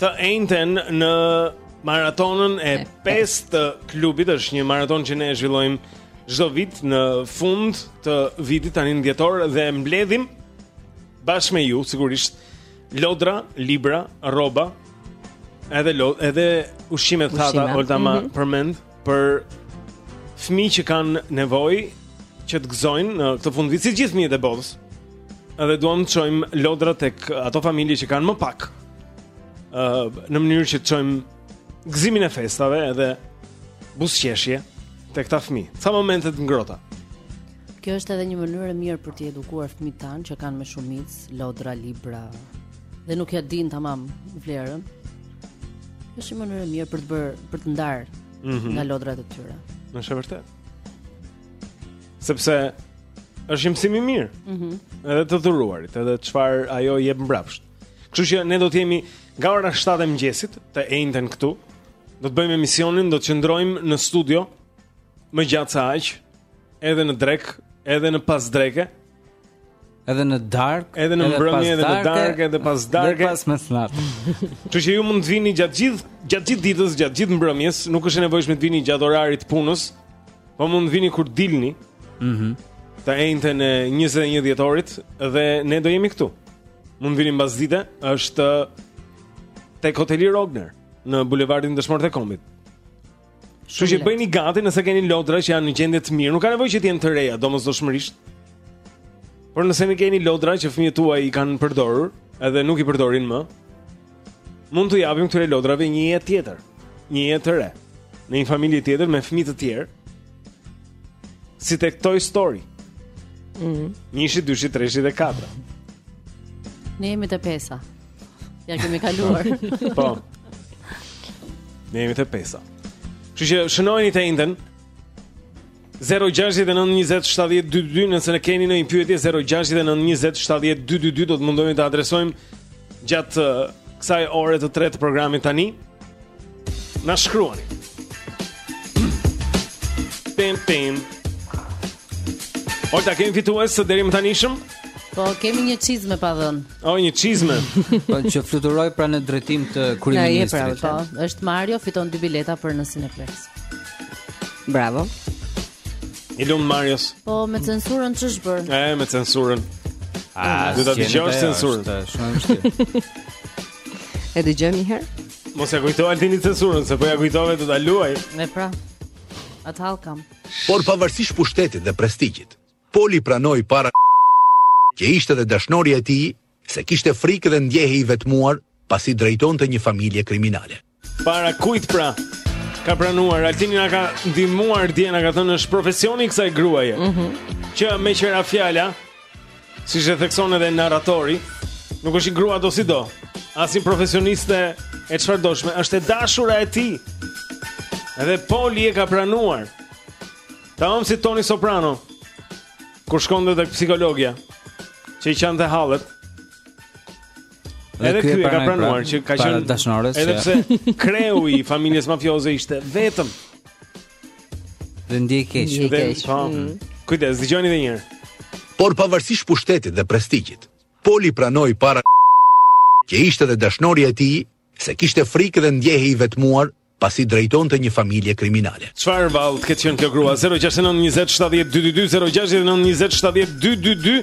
Të enjten në maratonën e 5 të klubit është një maraton që ne e zhvillojmë çdo vit në fund të vitit tani në dhjetor dhe mbledhim bashkë me ju sigurisht lodra, libra, rroba, edhe lod, edhe ushqime të thata, Olta ma mm -hmm. përmend. për fëmijë që kanë nevojë që të gëzojnë në këtë fundvit si gjithë fëmijët e botës. Edhe duam të çojmë lodra tek ato familje që kanë më pak. ë uh, në mënyrë që të çojmë gëzimin e festave edhe buzëqeshje te këta fëmijë. Sa momente të ngrohta. Kjo është edhe një mënyrë e mirë për t'i edukuar fëmijët tanë që kanë me shumicë lodra, libra, dhe nuk ja dinë tamam vlerën. Është një mënyrë e mirë për të bërë për të ndarë mm -hmm. nga lodrat e tyre. Është vërtet. Sepse është një mësim i mirë. Mm -hmm. Edhe të dhuruarit, edhe çfarë ajo jep mbrapsht. Kështu që ne do të jemi nga ora 7 e mëngjesit të enjten këtu. Do të bëjmë emisionin, do të qëndrojmë në studio më gjatë se aq, edhe në drekë, edhe në pas dreke. Edhe në darkë, edhe në mbrëmje, edhe në darkë, edhe pas darke, edhe pas mesnate. Kështu që ju mund të vini gjatë gjithë gjatë gjithë ditës, gjatë gjithë mbrëmjes, nuk është e nevojshme të vini gjatë orarit të punës, po mund të vini kur dilni. Mhm. Mm të enjten e 21 dhjetorit dhe ne do jemi këtu. Mund të vini mbasdite, është tek hoteli Rogner në bulevardin Dëshmorët e Kombit. Kështu që bëjni gati nëse keni lodra që janë në gjendje të mirë, nuk ka nevojë që të jenë të reja domosdoshmërisht. Por nëse keni lodra që fëmijët tuaj i kanë përdorur, edhe nuk i përdorin më, mund t'u japim këtyre lodrave një jetë tjetër, një jetë të re, në një familje tjetër me fëmijë të tjerë. Si tek Toy Story. Mhm. Mm 1 2 3 4. Ne jemi te pesa. Ia kemi kaluar. Po. Ne jemi te pesa. Kështu që shënojeni të enjten. 0692070222 nëse na keni ndonjë pyetje 0692070222 do të mundohemi të adresojmë gjatë uh, kësaj ore të tretë të programit tani. Na shkruani. Pim pim. Ojta, kemi fitues së deri më tanishëm? Po kemi një çizme padyshim. O një çizme. Po që fluturoi pra në drejtim të kryeministrit. Pra, po, është Mario fiton dy bileta për në Cineplex. Bravo. I lum Marios. Po me censurën ç'është bër? E me censurën. A, do ta dëgjosh censurën. Shumë vështirë. E dëgjojmë një herë. Mos e kujto Altini censurën, se po ia kujtove do ta luajë. Ne pra. At hallkam. Por pavarësisht pushtetit dhe prestigjit, Poli pranoi para, që ishte dhe dashnorja e tij, se kishte frikë dhe ndjehej i vetmuar pasi drejtonte një familje kriminale. Para kujt pra? Ka pranuar Altini na ka ndihmuar dje na ka thënë është profesioni i kësaj gruaje. Mhm. Mm që meqë ra fjala Siç e thekson edhe narratori Nuk është një grua dosido As një profesioniste e çfarëdoshme është e dashura e tij Edhe Poli e ka pranuar Tamam si Toni Soprano Kur shkonte tek psikologia Që i qante hallet Edhe ky e ka pranuar Që ka qenë Edhe pse kreu i familjes mafioze ishte vetëm Dhe ndihej keq, ndihej keq. Po. Mm. Kujdes, dëgjoni edhe një herë. Por pavarësisht pushtetit dhe prestigjit, Poli pranoi para, që ishte dhe dashnorja e tij, se kishte frikë dhe ndjehej i vetmuar pasi drejtonte një familje kriminale. Çfarë vallë të ketë qenë kjo grua? 069 20 70 222, 069 20 70 222,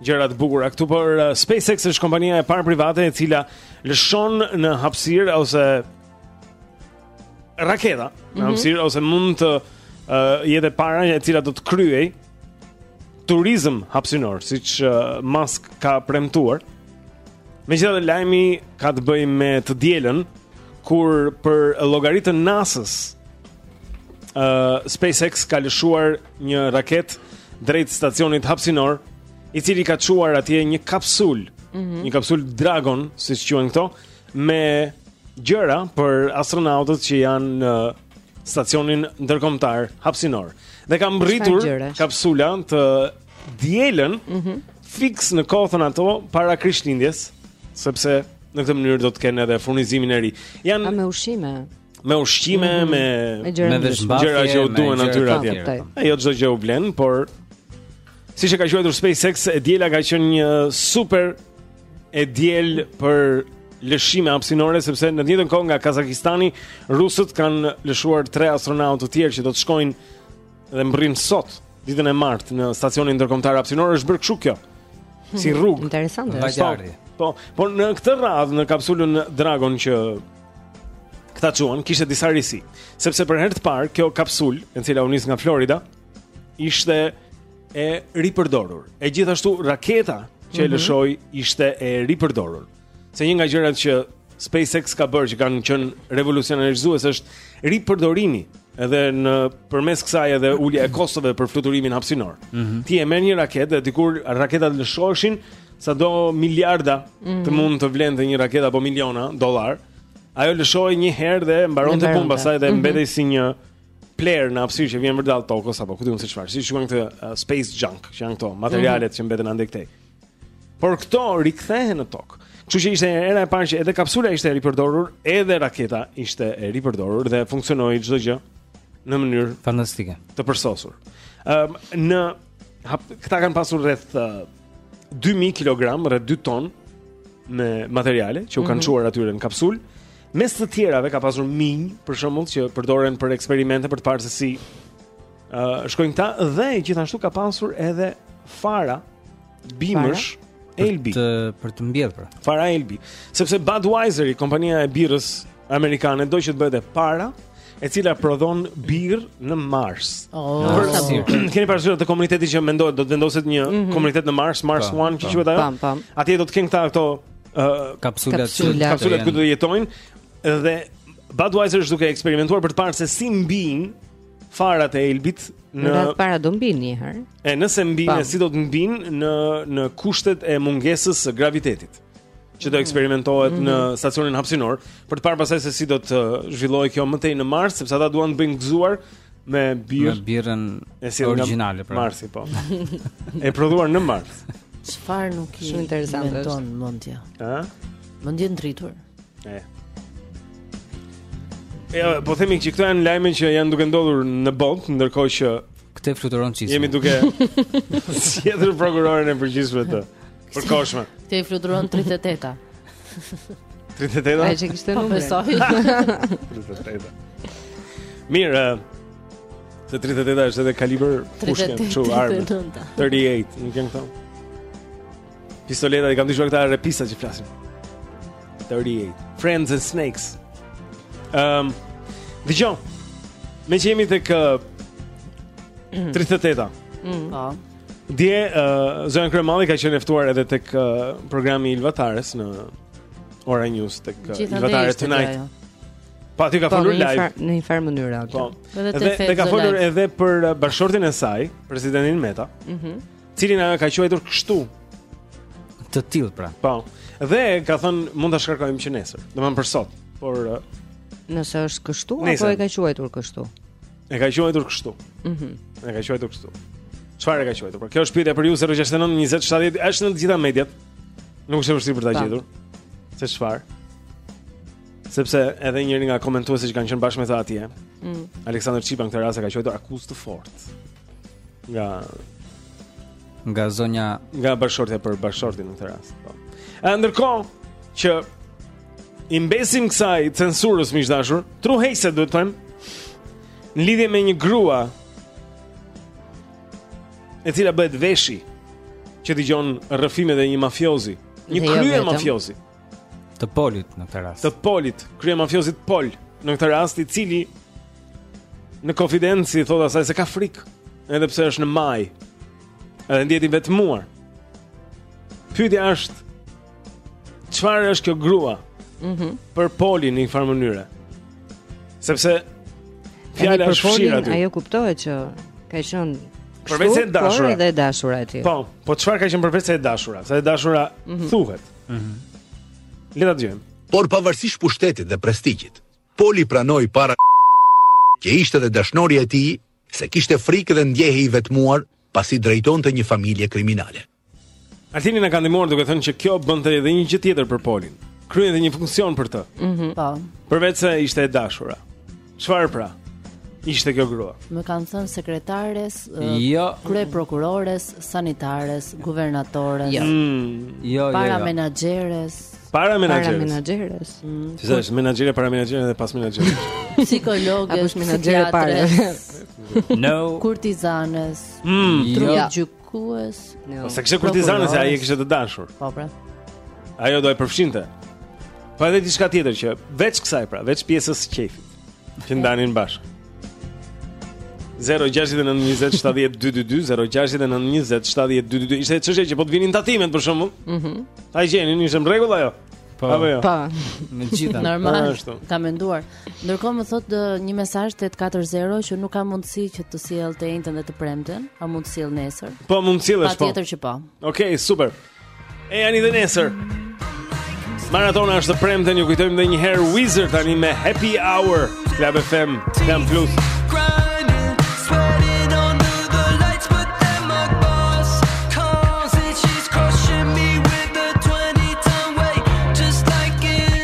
Gjëra të bukura këtu, por uh, SpaceX është kompania e parë private e cila lëshon në hapësirë ose raketa mm -hmm. në mhm. hapësirë ose mund të uh, jetë e para e cila do të kryejë turizëm hapësinor, siç uh, Musk ka premtuar. Megjithatë lajmi ka të bëjë me të dielën kur për llogari të NASA-s uh, SpaceX ka lëshuar një raketë drejt stacionit hapësinor, i cili ka çuar atje një kapsulë, mm -hmm. një kapsulë Dragon, siç quhen këto, me gjëra për astronautët që janë në stacionin ndërkombëtar hapësinor. Dhe ka mbërritur kapsula të dielën mm -hmm. fiks në kohë, ato para Krishtlindjes, sepse në këtë mënyrë do të kenë edhe furnizimin e ri. Janë me ushqime. me ushqime, mm -hmm. me me gjëra që u duhen atyre atje. E jo çdo gjë u vlen, por siç e ka quajtur SpaceX, e diela ka qenë një super e diel për lëshime hapësinore sepse në të njëjtën kohë nga Kazakistani rusët kanë lëshuar tre astronautë të tjerë që do të shkojnë Edhe mbërrin sot, ditën e martë në stacionin ndërkombëtar hapësinor është bërë kështu kjo si hmm, rrugë. Interesante. Vajari. Po, po, po në këtë radhë në kapsulën Dragon që këta çuan, kishte disa risi, sepse për herë të parë kjo kapsulë, e cila u nis nga Florida, ishte e ripërdorur. E gjithashtu raketa që e mhm. lëshoi ishte e ripërdorur. se një nga gjërat që SpaceX ka bërë që kanë qenë revolucionarizues është ripërdorimi edhe nëpërmes kësaj edhe ulja e kostove për fluturimin hapësinor. Mm -hmm. Ti e merr një raketë dhe dikur raketat lëshoheshin sado miliarda mm -hmm. të mhm. mund të vlente një raketë apo miliona dollarë. Ajo lëshohej një herë dhe mbaronte punë pastaj dhe mhm. mbetej mm -hmm. si një plehër në hapësirë që vjen vërdall tokës apo ku di unë se çfarë. Siç e quan këtë uh, space junk, që janë këto materialet mm -hmm. që mbeten andej-këtej. Mm Por këto rikthehen në tokë. Kështu që ishte hera e parë që edhe kapsula ishte e ripërdorur, edhe raketa ishte e ripërdorur dhe funksionoi çdo gjë në mënyrë fantastike, të përsosur. Ëm um, në hap, këta kanë pasur rreth uh, 2000 kg, rreth 2 ton me materiale që u kanë mhm. çuar mm -hmm. atyre në kapsulë. Mes të tjerave ka pasur minj, për shembull, që përdoren për eksperimente për të parë se si Uh, shkojnë këta dhe gjithashtu ka pasur edhe fara bimësh elbi të, për të mbjellë pra. Fara elbi, sepse Budweiser, kompania e birrës amerikane do që të bëhet e para e cila prodhon birrë në Mars. Oh, keni parasysh atë komunitetin që mendohet do të vendoset një mm -hmm. komunitet në Mars, Mars pa, One, që quhet ajo? Atje do të kenë këta këto uh, kapsulat, kapsulat, kapsulat ku do jetojnë dhe Budweiser është duke eksperimentuar për të parë se si mbijnë farat e elbit në Në radhë të parë do mbijnë një herë. e nëse mbijnë, po. e si do të mbijnë në në kushtet e mungesës së gravitetit që do eksperimentohet në stacionin hapësinor për të parë pastaj se si do të zhvillohej kjo më tej në Mars sepse ata duan të bëjnë gëzuar me Me birë birrën e si origjinale pra. Marsi po. e prodhuar në Mars. Çfarë nuk i Shumë interesante mendon mendja. Ë? Mendje e ndritur. E. E, po themi që këto janë lajme që janë duke ndodhur në botë, ndërkohë që këtu fluturon çizma. Jemi duke zgjedhur prokurorin e përgjithshëm të përkohshëm. Këtu fluturon 38-a. 38-a? Ai që kishte numrin. Besoj. 38-a. Mirë, Se 38 është edhe kalibër pushke, kështu armë. 38, nuk janë këto. Pistoleta i kam dëgjuar këta repistat që flasin. 38. Friends and Snakes. Ehm, um, dëgjoj. Me që jemi tek 38-a. Mm. Po. Dje uh, zonja Kryemadhi ka qenë ftuar edhe tek uh, programi i Ilva Tares në Ora News tek uh, Ilva Tare Tonight. Ja, Po aty ka po, folur live në një farë mënyrë aty. Po. Edhe te ka folur edhe për uh, bashkëshortin e saj, presidentin Meta. Mhm. Mm Cilin ajo ka quajtur kështu? Të tillë pra. Po. Dhe ka thënë mund ta shkarkojmë që nesër. Domethënë për sot. Por nëse është kështu nesër. apo e ka quajtur kështu? E ka quajtur kështu. Mhm. Mm e ka quajtur kështu. Çfarë e ka quajtur? Por kjo është pyetja për ju 069 20 70 është në të gjitha mediat. Nuk është e vështirë për ta gjetur. Se çfarë? Sepse edhe njëri nga komentuesit që kanë qenë bashkë me ta atje, mm. Aleksandër Çipa në këtë rast e ka quajtur akuzë të fortë. nga nga zonja nga bashortja për bashortin në këtë rast. Po. Ndërkohë që i mbesim kësaj censurës miq të dashur, True Hate se duhet të them, në lidhje me një grua e cila bëhet veshi që dëgjon rrëfimet e një mafiozi, një krye mafiozi. Të Polit në këtë rast. Të Polit, krye mafiozit Pol në këtë rast i cili në konfidencë i thotë asaj se ka frikë, edhe pse është në majë. Edhe ndjehet i vetmuar. Pyetja është çfarë është kjo grua? Mhm. Mm për Polin në një farë mënyre. Sepse fjala është fshirë aty. Ajo kuptohet që ka qenë përveç e dashura. Por edhe e dashura e tij. Po, po çfarë ka qenë përveç e dashura? Se e dashura mm -hmm. thuhet. Mhm. Le ta dëgjojmë. Por pavarësisht pushtetit dhe prestigjit, Poli pranoi para që ishte dhe dashnorja e tij se kishte frikë dhe ndjehej i vetmuar pasi drejtonte një familje kriminale. Altini na ka ndihmuar duke thënë që kjo bënte edhe një gjë tjetër për Polin. Kryente një funksion për të. Mhm. Po. Përveç se ishte e dashura. Çfarë pra? Ishte kjo grua. Më kanë thënë sekretares, jo. krye prokurores, sanitares, guvernatores. Jo. Mm. Jo, jo, jo. Para menaxheres. Para menaxheres. Para menaxheres. Mm. Ti thua menaxhere para menaxhere dhe pas menaxhere. Psikologe, apo është menaxhere para. No. Kurtizanes. Mm. Jo. Trup Kërkues. Po s'e kishte kurtizane se ai e kishte të dashur. Po pra. Ajo do e përfshinte. Po edhe diçka tjetër që veç kësaj pra, veç pjesës së qejfit që ndanin bashkë. 0692070222 0692070222 ishte çështje që po të vinin tatimet për shembull. Mhm. Mm Ta e gjenin ishte në rregull ajo. Po. Apo jo. Po. Me gjitha. Normal. Ka menduar. Ndërkohë më thotë një mesazh 840 që nuk kam mundësi që të sjell të enjten dhe të premten, a mund të sjell nesër? Po mund të sjellësh po. Patjetër që po. Okej, okay, super. Ejani dhe nesër. Maratona është të premten, ju kujtojmë edhe një herë Wizard tani me Happy Hour, Club FM, Club Plus.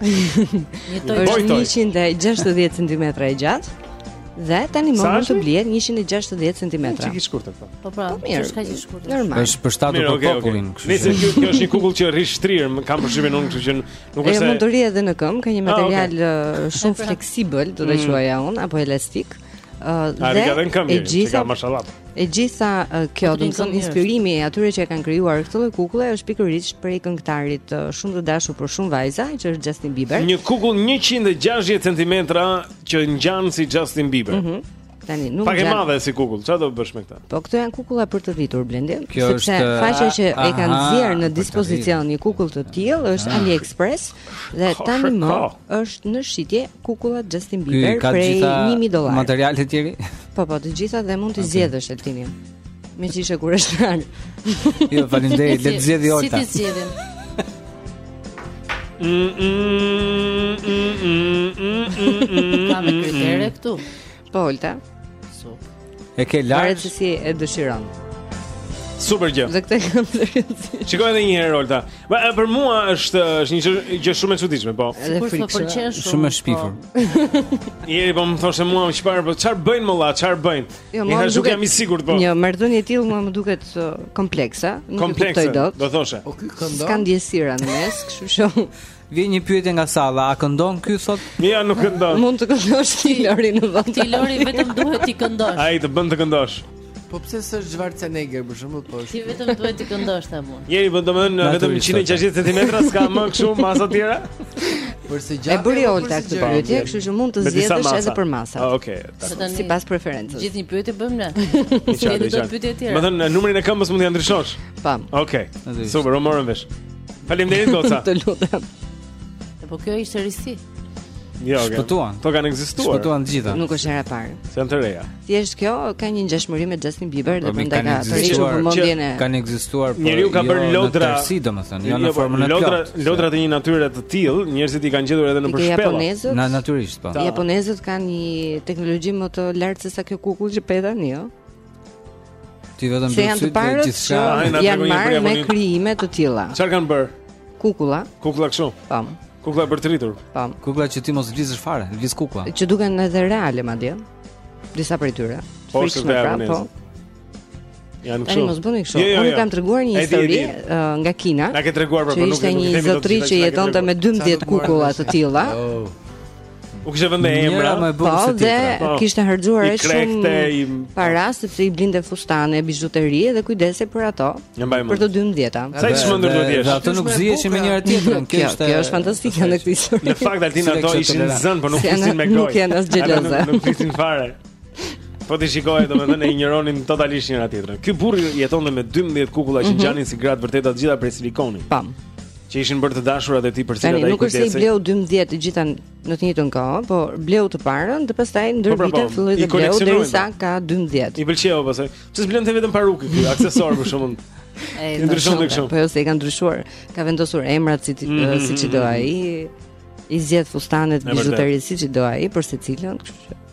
Një toj është 160 cm e gjatë. Dhe tani më mund të blihet 160 cm. Ç'i ke shkurtër këtu? Po pra, po, mirë, çka ke shkurtër? Normal. Është përshtatur për popullin, kështu. Nëse kjo kjo është një kukull që rri shtrir, më kam përshtypjen unë, kështu që nuk është. Është mund të rri edhe në këmbë, ka një ah, material uh, shumë fleksibël, do ta mm. quaja unë, apo elastik. A dhe ka kam e gjitha mashallah. E gjitha uh, kjo domethënë inspirimi i atyre që e kanë krijuar këtë lloj kukulle është pikërisht prej këngëtarit uh, shumë të dashur për shumë vajza që është Justin Bieber. Një kukull 160 cm që ngjan si Justin Bieber. Mm -hmm. Tani nuk Pak e madhe si kukull, çfarë do bësh me këtë? Po këto janë kukulla për të rritur Blendi, sepse faqja që e ka nxjerrë në dispozicion një kukull të tillë është AliExpress dhe tani më është në shitje kukulla Justin Bieber prej 1000 dollarë. Materialet e tjera? Po po, të gjitha dhe mund të okay. zgjedhësh Eltini. Meqë ishe kureshtar Jo, faleminderit, le të zgjedhi Olta Si t'i zgjedhim Ka me kritere këtu Po Olta. Super. E ke larg. Varet se si e dëshiron. Super gjë. Dhe këtë kam ndërgjësi. Shikoje edhe një herë Olta. Po për mua është është një gjë shumë e çuditshme, po. Edhe e frikshme. Shumë e shpifur. Njëri po, po më thoshte mua çfarë, po çfarë bëjnë molla, çfarë bëjnë? Jo, më duket jam i sigurt po. Një marrëdhënie e tillë mua më duket uh, komplekse, nuk e kuptoj dot. Do thoshe. Po ky këndon. S'ka ndjesira në mes, kështu që Vjen një pyetje nga salla, a këndon ky sot? Ja nuk këndon. Mund të këndosh ti Lori në vend. Ti Lori vetëm duhet t'i këndosh. Ai të bën të këndosh. Po pse s'është Schwarzenegger për shembull po? Ti vetëm duhet të këndosh ta bën. Njeri po domethënë vetëm 160 cm s'ka më kështu masa të tjera. Për së gjatë. E bëri Olta këtë pyetje, kështu që mund të zgjedhësh edhe për masa. Ah, okej. Sipas preferencës. Gjithë një pyetje bëjmë ne. Ne do të bëjmë pyetje tjera. Domethënë numrin e këmbës mund t'i ndryshosh. Pam. Okej. Super, u morëm vesh. Faleminderit goca. Të lutem. Po kjo ishte risi. Jo, okay. shpëtuan. Këto kanë ekzistuar. Shpëtuan të gjitha. Nuk është hera e parë. S'janë të reja. Thjesht kjo ka një ngjashmëri me Justin Bieber dhe po, prandaj ka tërhequr vëmendjen e. Kanë ekzistuar por. Njeriu ka jo bërë lodra. Jo, si domethënë, jo, jo në po, formën e lodra, plotë. Lodra të një natyre të tillë, njerëzit i kanë gjetur edhe nëpër shpella. Na natyrisht po. Japonezët kanë një teknologji më të lartë se sa kjo kukull që pe tani, jo. Ti vetëm bëj sytë të gjithçka. Janë marrë me krijime të tilla. Çfarë kanë bërë? Kukulla. Kukulla kështu. Pam. Kukulla për të rritur. Pam. Kukulla që ti mos lëvizësh fare, lëviz kukulla. Që duken edhe reale madje. Disa prej tyre. Po është vërtet. Po. Janë kështu. Ai mos bëni kështu. Jo, jo, Unë jo. kam treguar një histori nga Kina. Na ke treguar për po, nuk e kemi. Ishte një zotri që jetonte me 12 kukulla të tilla. Oh. U kishte vënë emra. Po, po, po, dhe po. kishte harxhuar edhe shumë i... para sepse i blinte fustane, bizhuteri dhe kujdesej për ato. Për të 12-ta. Sa i çmendur duhet të jesh. Ato nuk ziheshin me njëra tjetrën. Kjo është kjo është fantastike në këtë histori. Në fakt altin ato ishin zënë, por nuk flisnin me gojë. Nuk janë as xheloze. Nuk flisnin fare. Po ti shikoj domethënë e injoronin totalisht njëra tjetrën. Ky burrë jetonte me 12 kukulla që mhm. ngjanin si gra të vërteta të gjitha prej silikonit. Pam. që ishin bërë të dashurat e tij për të cilat ai kujdesej. Nuk është se i bleu 12 të gjitha në të njëjtën kohë, po bleu të parën dhe pastaj ndër po, pra, vite po, filloi bleu derisa ka 12. I pëlqeu pastaj. Pse s'blinte vetëm parukë këtu, aksesor për shkakun. Ai ndryshon tek shumë. Po jo se i ka ndryshuar. Ka vendosur emrat si mm -hmm. siç i do ai. I zgjedh fustanet, bizhuteritë siç i do ai për secilën, kështu që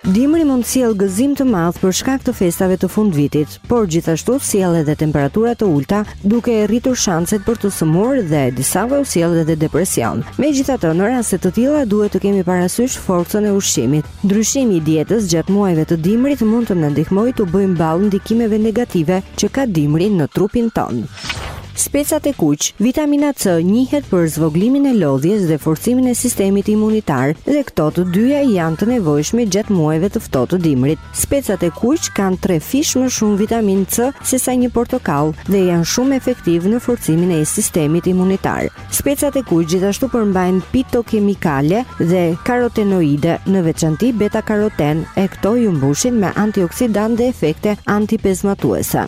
Dimri mund të sjellë gëzim të madh për shkak të festave të fundvitit, por gjithashtu sjell edhe temperatura të ulëta, duke i rritur shanset për t'u sëmurë dhe disave u sjell edhe depresion. Megjithatë, në raste të tilla duhet të kemi parasysh forcën e ushqimit. Ndryshimi i dietës gjatë muajve të dimrit mund të na ndihmojë t'u bëjmë ballë ndikimeve negative që ka dimri në trupin tonë. Specat e kuq, Vitamina C njihet për zvogëlimin e lodhjes dhe forcimin e sistemit imunitar dhe këto të dyja janë të nevojshme gjatë muajve të ftohtë të dimrit. Specat e kuq kanë tre fish më shumë vitaminë C sesa një portokall dhe janë shumë efektiv në forcimin e sistemit imunitar. Specat e kuq gjithashtu përmbajnë pitokemikale dhe karotenoide, në veçanti beta-karoten, e këto ju mbushin me antioksidantë dhe efekte antipezmatuese.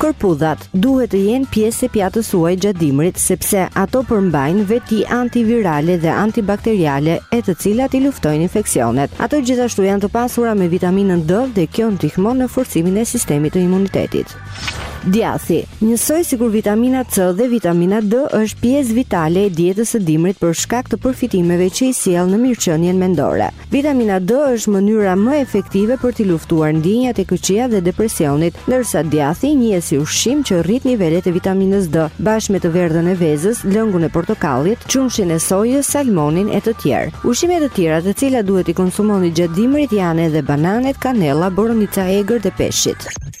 Kërpudhat duhet të jenë pjesë e pjatës suaj gjatë dimrit, sepse ato përmbajnë veti antivirale dhe antibakteriale, e të cilat i luftojnë infeksionet. Ato gjithashtu janë të pasura me vitaminën D dhe kjo ndihmon në forcimin e sistemit të imunitetit. Djathi, njësoj sikur vitamina C dhe vitamina D është pjesë vitale e dietës së dimrit për shkak të përfitimeve që i sjell në mirëqenien mendore. Vitamina D është mënyra më efektive për t'i luftuar ndjenjat e këqija dhe depresionit, ndërsa djathi njihet si ushqim që rrit nivelet e vitaminës D, bashkë me të verdhën e vezës, lëngun e portokallit, qumështin e sojës, salmonin e të tjerë. Ushqime të tjera të cilat duhet t'i konsumoni gjatë dimrit janë edhe bananet, kanella, boronica e egër dhe peshqit.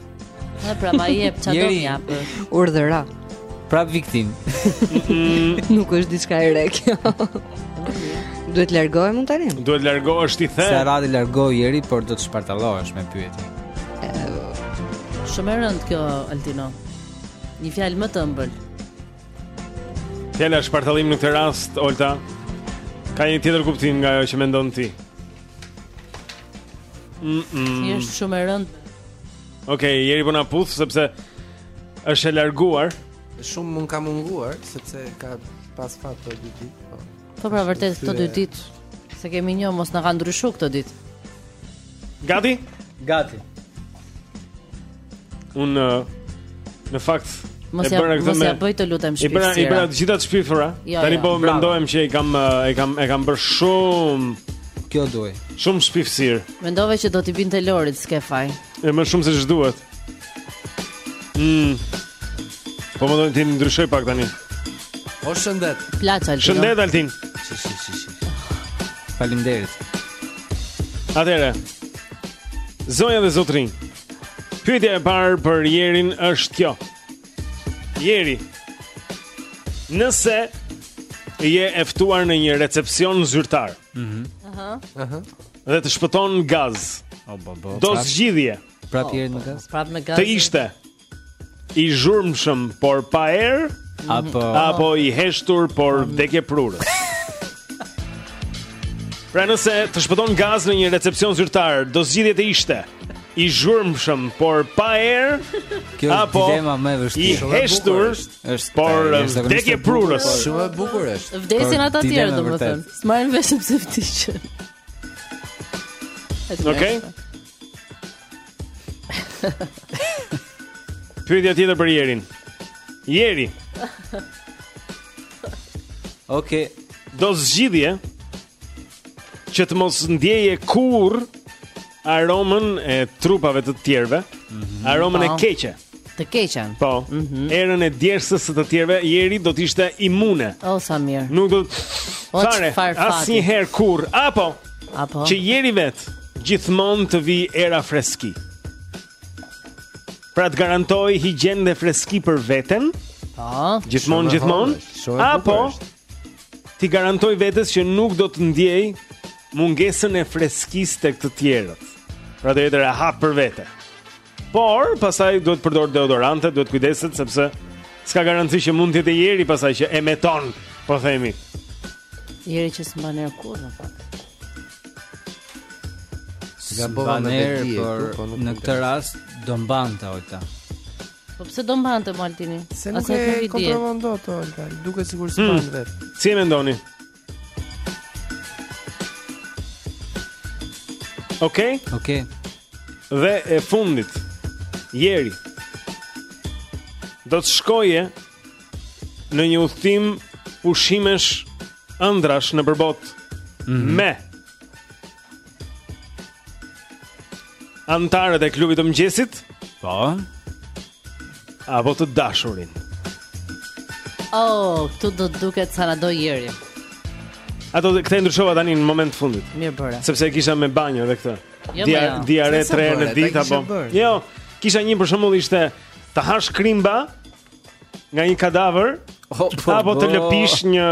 Ne pra ma jep çfarë do më japë. Urdhëro. Prap viktimë. Nuk është diçka e re kjo. Duhet të largohem unë tani. Duhet të largohesh ti the. S'e ka radhën të largohet Jeri, por do të shpartallohesh me pyetje. Shumë e rëndë kjo Altino. Një fjalë më të ëmbël. Fjala shpartallim në këtë rast, Olta, ka një tjetër kuptim nga ajo që mendon ti. Mm -mm. Si është shumë e rëndë Okej, okay, Jeri po na puth sepse është e larguar Shumë më ka munguar Sepse ka pas fat të dy ditë Po, po pra vërtet këto dy ditë S'e kemi njoh mos na ka ndryshu këto ditë Gati? Gati Unë në fakt Mos ia bëra këtë. Mos ia bëj të lutem shpifura. I bëra i bëra të gjitha të shpifura. Jo, Tani jo. po mendohem që i kam e kam e kam bërë shumë kjo duaj. Shumë shpifësirë. Mendova që do t'i binte Lorit, s'ke faj. E më shumë se ç'duhet. Mm. Po më dojnë ti më ndryshoj pak tani O shëndet Plaç Altin Shëndet Altin Shi shi shi shi Faleminderit Atëherë Zonja dhe zotërinj Pyetja e parë për Jerin është kjo. Jeri, nëse je e ftuar në një recepcion zyrtar. Mhm. Aha. Aha. Dhe të shpëton gaz. O babo. Do zgjidhje. Prapë Jerin me gaz. Prapë me gaz. Të ishte. I zhurmshëm por pa erë apo apo i heshtur por vdekjeprurës. Pra nëse të shpëton gaz në një recepcion zyrtar, do zgjidhje të ishte i zhurmshëm por pa erë apo dilema më e vështirë. I heshtur është por vdekjeprurës. Shumë e bukur është. Vdesin ata të tjerët domethënë. S'marrin vesh sepse vdiqën. Okej. Pyetja tjetër për Jerin. Jeri. Okej. Do zgjidhje që të mos ndjeje kurrë aromën e trupave të tjerëve, mhm. aromën e keqe. Të keqen. Po. Mm -hmm. Erën e djersës së të tjerëve, Jeri do të ishte imune. O sa mirë. Nuk do ta ndjente fare. Asnjëherë kurrë. Apo. Apo. Që Jeri vetë gjithmonë t'i vijë era freski. Pra të garantojë higjienë dhe freski për veten. Po. Gjithmonë, gjithmonë. Apo. Bukur, Ti garantoj vetes që nuk do të ndjej mungesën e freskisë tek të tjerët. Pra do jetë rehat për vete. Por pastaj duhet të përdor deodorante, duhet të kujdeset sepse s'ka garanci që mund të jetë Jeri pastaj që emeton, po themi. Jeri që s'mban erë kurrë në fakt. Gabova me vetë, por po në këtë rast do mbante Olta. Po pse do mbante Altini? Se nuk e kontrollon dot Olta, duket sikur s'mban hmm. vetë. Si e mendoni? Okej? Okay? Okej. Okay. Dhe e fundit. Jeri. Do të shkoje në një udhëtim pushimesh ëndrrash nëpër botë mm -hmm. me Anëtarët e klubit të mëngjesit? Po. Apo të dashurin. Oh, këtu do të duket sa na do Jeri. Ato këtë e ndryshova tani në moment të fundit. Mirë bëre. Sepse e kisha me banjë edhe këtë. Jo, Dia, jo. Diare tre herë në ditë apo. Jo, kisha një për shembull ishte të hash krimba nga një kadavër oh, po, apo të lëpish një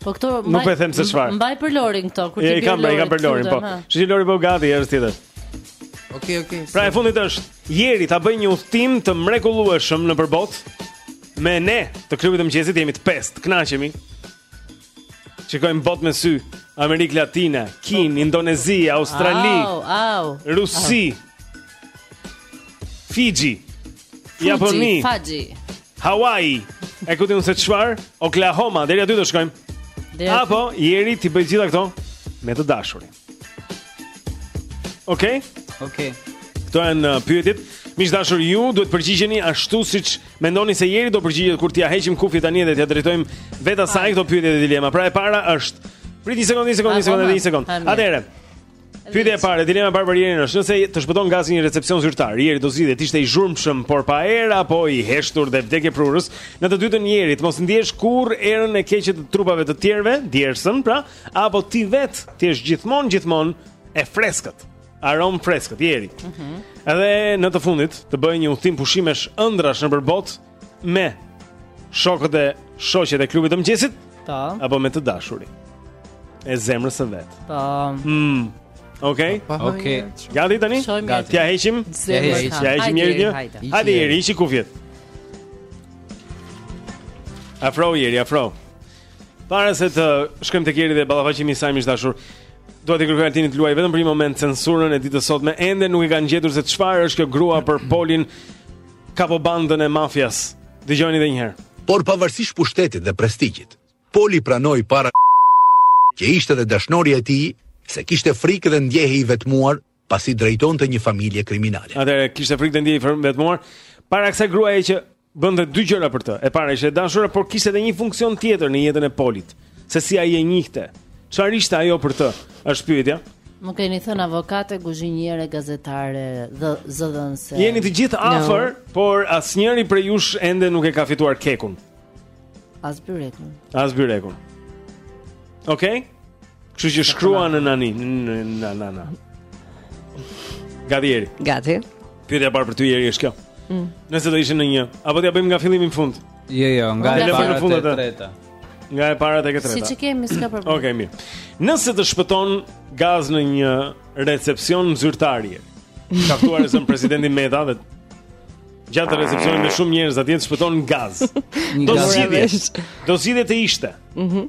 Po këto mbaj, nuk e them se çfarë. Mbaj për Lorin këto, kur t'i bëj. I kam, i kam për Lorin, po. Shi Lori po gati herë tjetër. Okej, okay, okej. Okay, pra e fundit është Jeri ta bëjë një udhëtim të mrekullueshëm nëpër botë me ne të klubit të mëngjesit jemi të pestë, kënaqemi. Shikojmë botë me sy, Amerikë Latine, Kinë, oh. Indonezi, Australi, au, au, Rusi. Au. Fiji. Fuji, Japoni. Faji. Hawaii. E ku di unë se çfarë? Oklahoma, deri aty do shkojmë. Deri aty. Apo Jeri t'i bëjë gjitha këto me të dashurin. Okej? Okej. Këto janë uh, pyetjet. Miq të dashur, ju duhet të përgjigjeni ashtu siç mendoni se Jeri do përgjigjet kur t'ia heqim kufjet tani dhe t'ia drejtojmë vetë asaj këto pyetje dhe dilema. Pra e para është Prit një sekondë, një sekondë, një sekondë, një sekondë. Atëherë, Pyetja e parë, dilema e parë për Jerin është, nëse të shpëton gazi në një recepsion zyrtar, Jeri do zgjidhte të ishte i zhurmshëm, por pa erë apo i heshtur dhe vdekjeprurës. Në të dytën Jeri të mos ndjesh kurrë erën e keqe të trupave të tjerëve, djersën, pra, apo ti vetë të jesh gjithmonë gjithmonë e freskët. Aromë freskët Jeri. Mhm. Mm Edhe në të fundit të bëjë një udhëtim pushimesh ëndrrash nëpër botë, me shokët e shoqet e klubit të mëngjesit? Ta. Apo me të dashurin e zemrës së vet. Ta. Mm. Okej. Okay. Okej. Okay. Gati tani? Gati. Ia heqim. Ia heqim. Ia heqim njëri tjetrin. Hajde. Hajde, hiqi kufjet. Afro Jeri, afro. Para se të shkojmë tek Jeri dhe ballafaqimi i saj, miq të dashur. Dua t'i kërkoj Altinit të luajë vetëm për një moment censurën e ditës sot me ende nuk e kanë gjetur se çfarë është kjo grua për Polin Kapobandën e mafias. Dëgjojeni edhe një herë. Por pavarësisht pushtetit dhe prestigjit, Poli pranoi para që ishte dhe dashnorja e tij, se kishte frikë dhe ndjehej i vetmuar pasi drejtonte një familje kriminale. Atëherë kishte frikë dhe ndjehej i vetmuar para kësaj gruaje që bënte dy gjëra për të. E para ishte dashura, por kishte edhe një funksion tjetër në jetën e Polit. Se si ai e njihte? Çfarë ishte ajo për të? Është pyetja. Më keni thënë avokate, guzhinjere, gazetare, dhe zëdhënëse Jeni të gjithë afër, no. por asnjëri prej jush ende nuk e ka fituar kekun As byrekun As byrekun Okej? Okay? Kështu që shkruani tani Na na na na Gati Jeri Gati Pyetja parë për ty Jeri është kjo mm. Nëse do ishe në një Apo t'ia bëjmë nga fillimi në fund Jo, jo, nga e para tek e treta. Nga e para tek e treta. Siç e kemi s'ka problem. Okej, mirë. Nëse të shpëton gaz në një recepsion zyrtar. Ka ftuar zoti presidenti Meta dhe gjatë recepsionit me shumë njerëz atje të shpëton gaz. Do zgjidhje. Do zgjidhje të ishte. Mhm.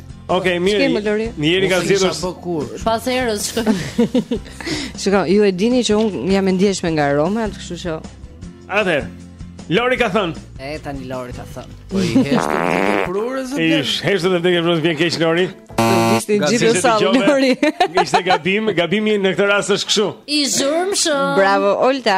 Okej, okay, mirë. Njeri ka zgjedhur sa bukur. Pas erës shkoj. Shikoj, ju e dini që un jam e ndjeshme nga aroma, kështu që. Atëherë. Lori ka thënë. E tani Lori ka thënë. Po i hesh këtë prurë zë. I hesh edhe tek prurë vjen keq Lori. Ishte gjithë sa Lori. Ishte gabim, gabimi në këtë rast është kështu. I zhurmshëm. Bravo Olta.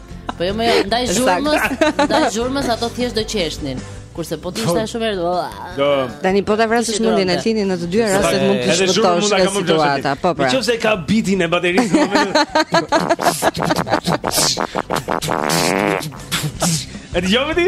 Po jo më jo, ndaj zhurmës, ndaj zhurmës ato thjesht do qeshnin. Kurse po të ishte shumë erdo. Tani po ta vrasësh mendjen ti në të dyja rastet mund të shpëtosh nga situata. Po pra. Nëse ka bitin e baterisë. Edhe jo vëdi?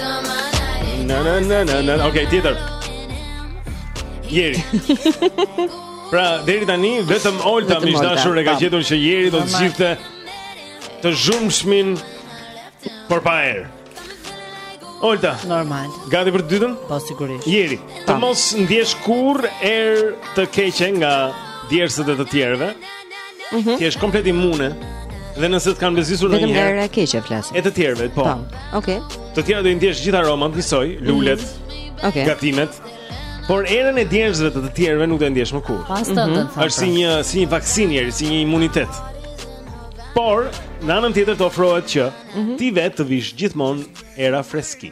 Na na na na na. Okej, okay, tjetër. Jeri. Pra, deri tani vetëm Olta e dashur e ka gjetur që Jeri do të zgjidhte të zhurmshmin por pa erë. Olta. Normal. Gati për të dytën? Po sigurisht. Jeri, të mos ndjesh kurrë erë të keqe nga djersët e të tjerëve. Mhm. Ti je komplet imune dhe nëse të kanë bezdisur ndonjëherë. Vetëm erë e keqe flas. E të tjerëve, po. Po. Okej. Okay. Të tjerat do i ndjesh gjithë aromat njësoj, mhm. lulet. Mm -hmm. Okej. Okay. Gatimet. Por erën e djersëve të të tjerëve nuk do e ndjesh më kurrë. Pas të mhm. të Është si një si një vaksinë, si një imunitet. Por në anën tjetër të ofrohet që mm -hmm. ti vetë të vish gjithmonë era freski.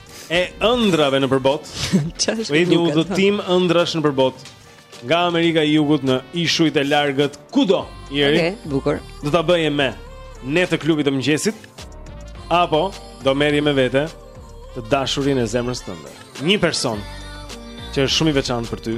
e ëndrrave nëpër botë. Çfarë është? Një udhëtim ëndrrash nëpër botë. Nga Amerika e Jugut në ishujt e largët kudo Jeri. Okej, okay, bukur. Do ta bëje me ne të klubit të mëngjesit apo do merrje me vete të dashurin e zemrës tënde. Një person që është shumë i veçantë për ty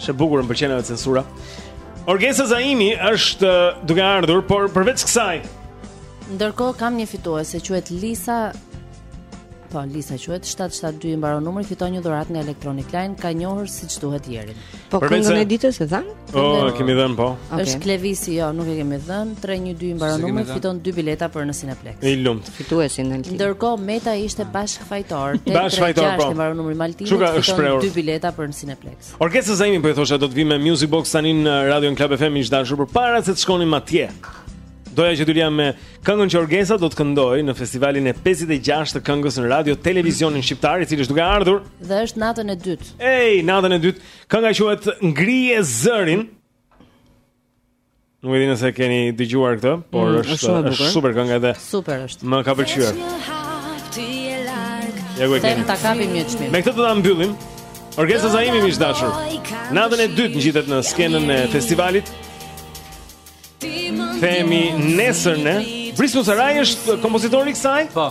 Shumë bukur më pëlqen edhe censura. Orgesa Zaimi është uh, duke ardhur, por përveç kësaj. Ndërkohë kam një fituese, quhet Lisa. Po, Lisa quhet 772 i mbaron numri, fiton një dhuratë nga Electronic Line, ka njohur, siç duhet, Jeri. Po Përveç këngën se- e ditës e dhamë? Po, e kemi dhënë po. Okej. Është Klevisi, jo, nuk e kemi dhënë. 312 i mbaron S'e kemi numri, dhënë. fiton dy bileta për në Cineplex. I lumt. fituesin Altin. Ndërkohë Meta ishte bashkëfajtor, te bashkëfajtor po. 36 i mbaron numri Altin, fiton dy bileta për në Cineplex. Orgesa Zaimi po i thosha do të vijë me Music Box tani në Radio Club FM miq të dashur përpara se të shkonim atje. Doja që të luajmë me këngën që Orgesa do të këndojë në festivalin e 56 të këngës në Radio Televizionin Shqiptar, i cili është duke ardhur. Dhe është natën e dytë. Ej, natën e dytë. Kënga quhet Ngrije zërin. Nuk e di nëse keni dëgjuar këtë, por mm, është shumë është super këngë edhe. Super është. Më ka pëlqyer. Ja ku e keni. Ta kapim një çmim. Me këtë do ta mbyllim. Orgesa Zaimi miq të dashur. Natën e dytë ngjitet në skenën e festivalit. Themi nesër ne. Briz Musaraj është kompozitori i kësaj? Po.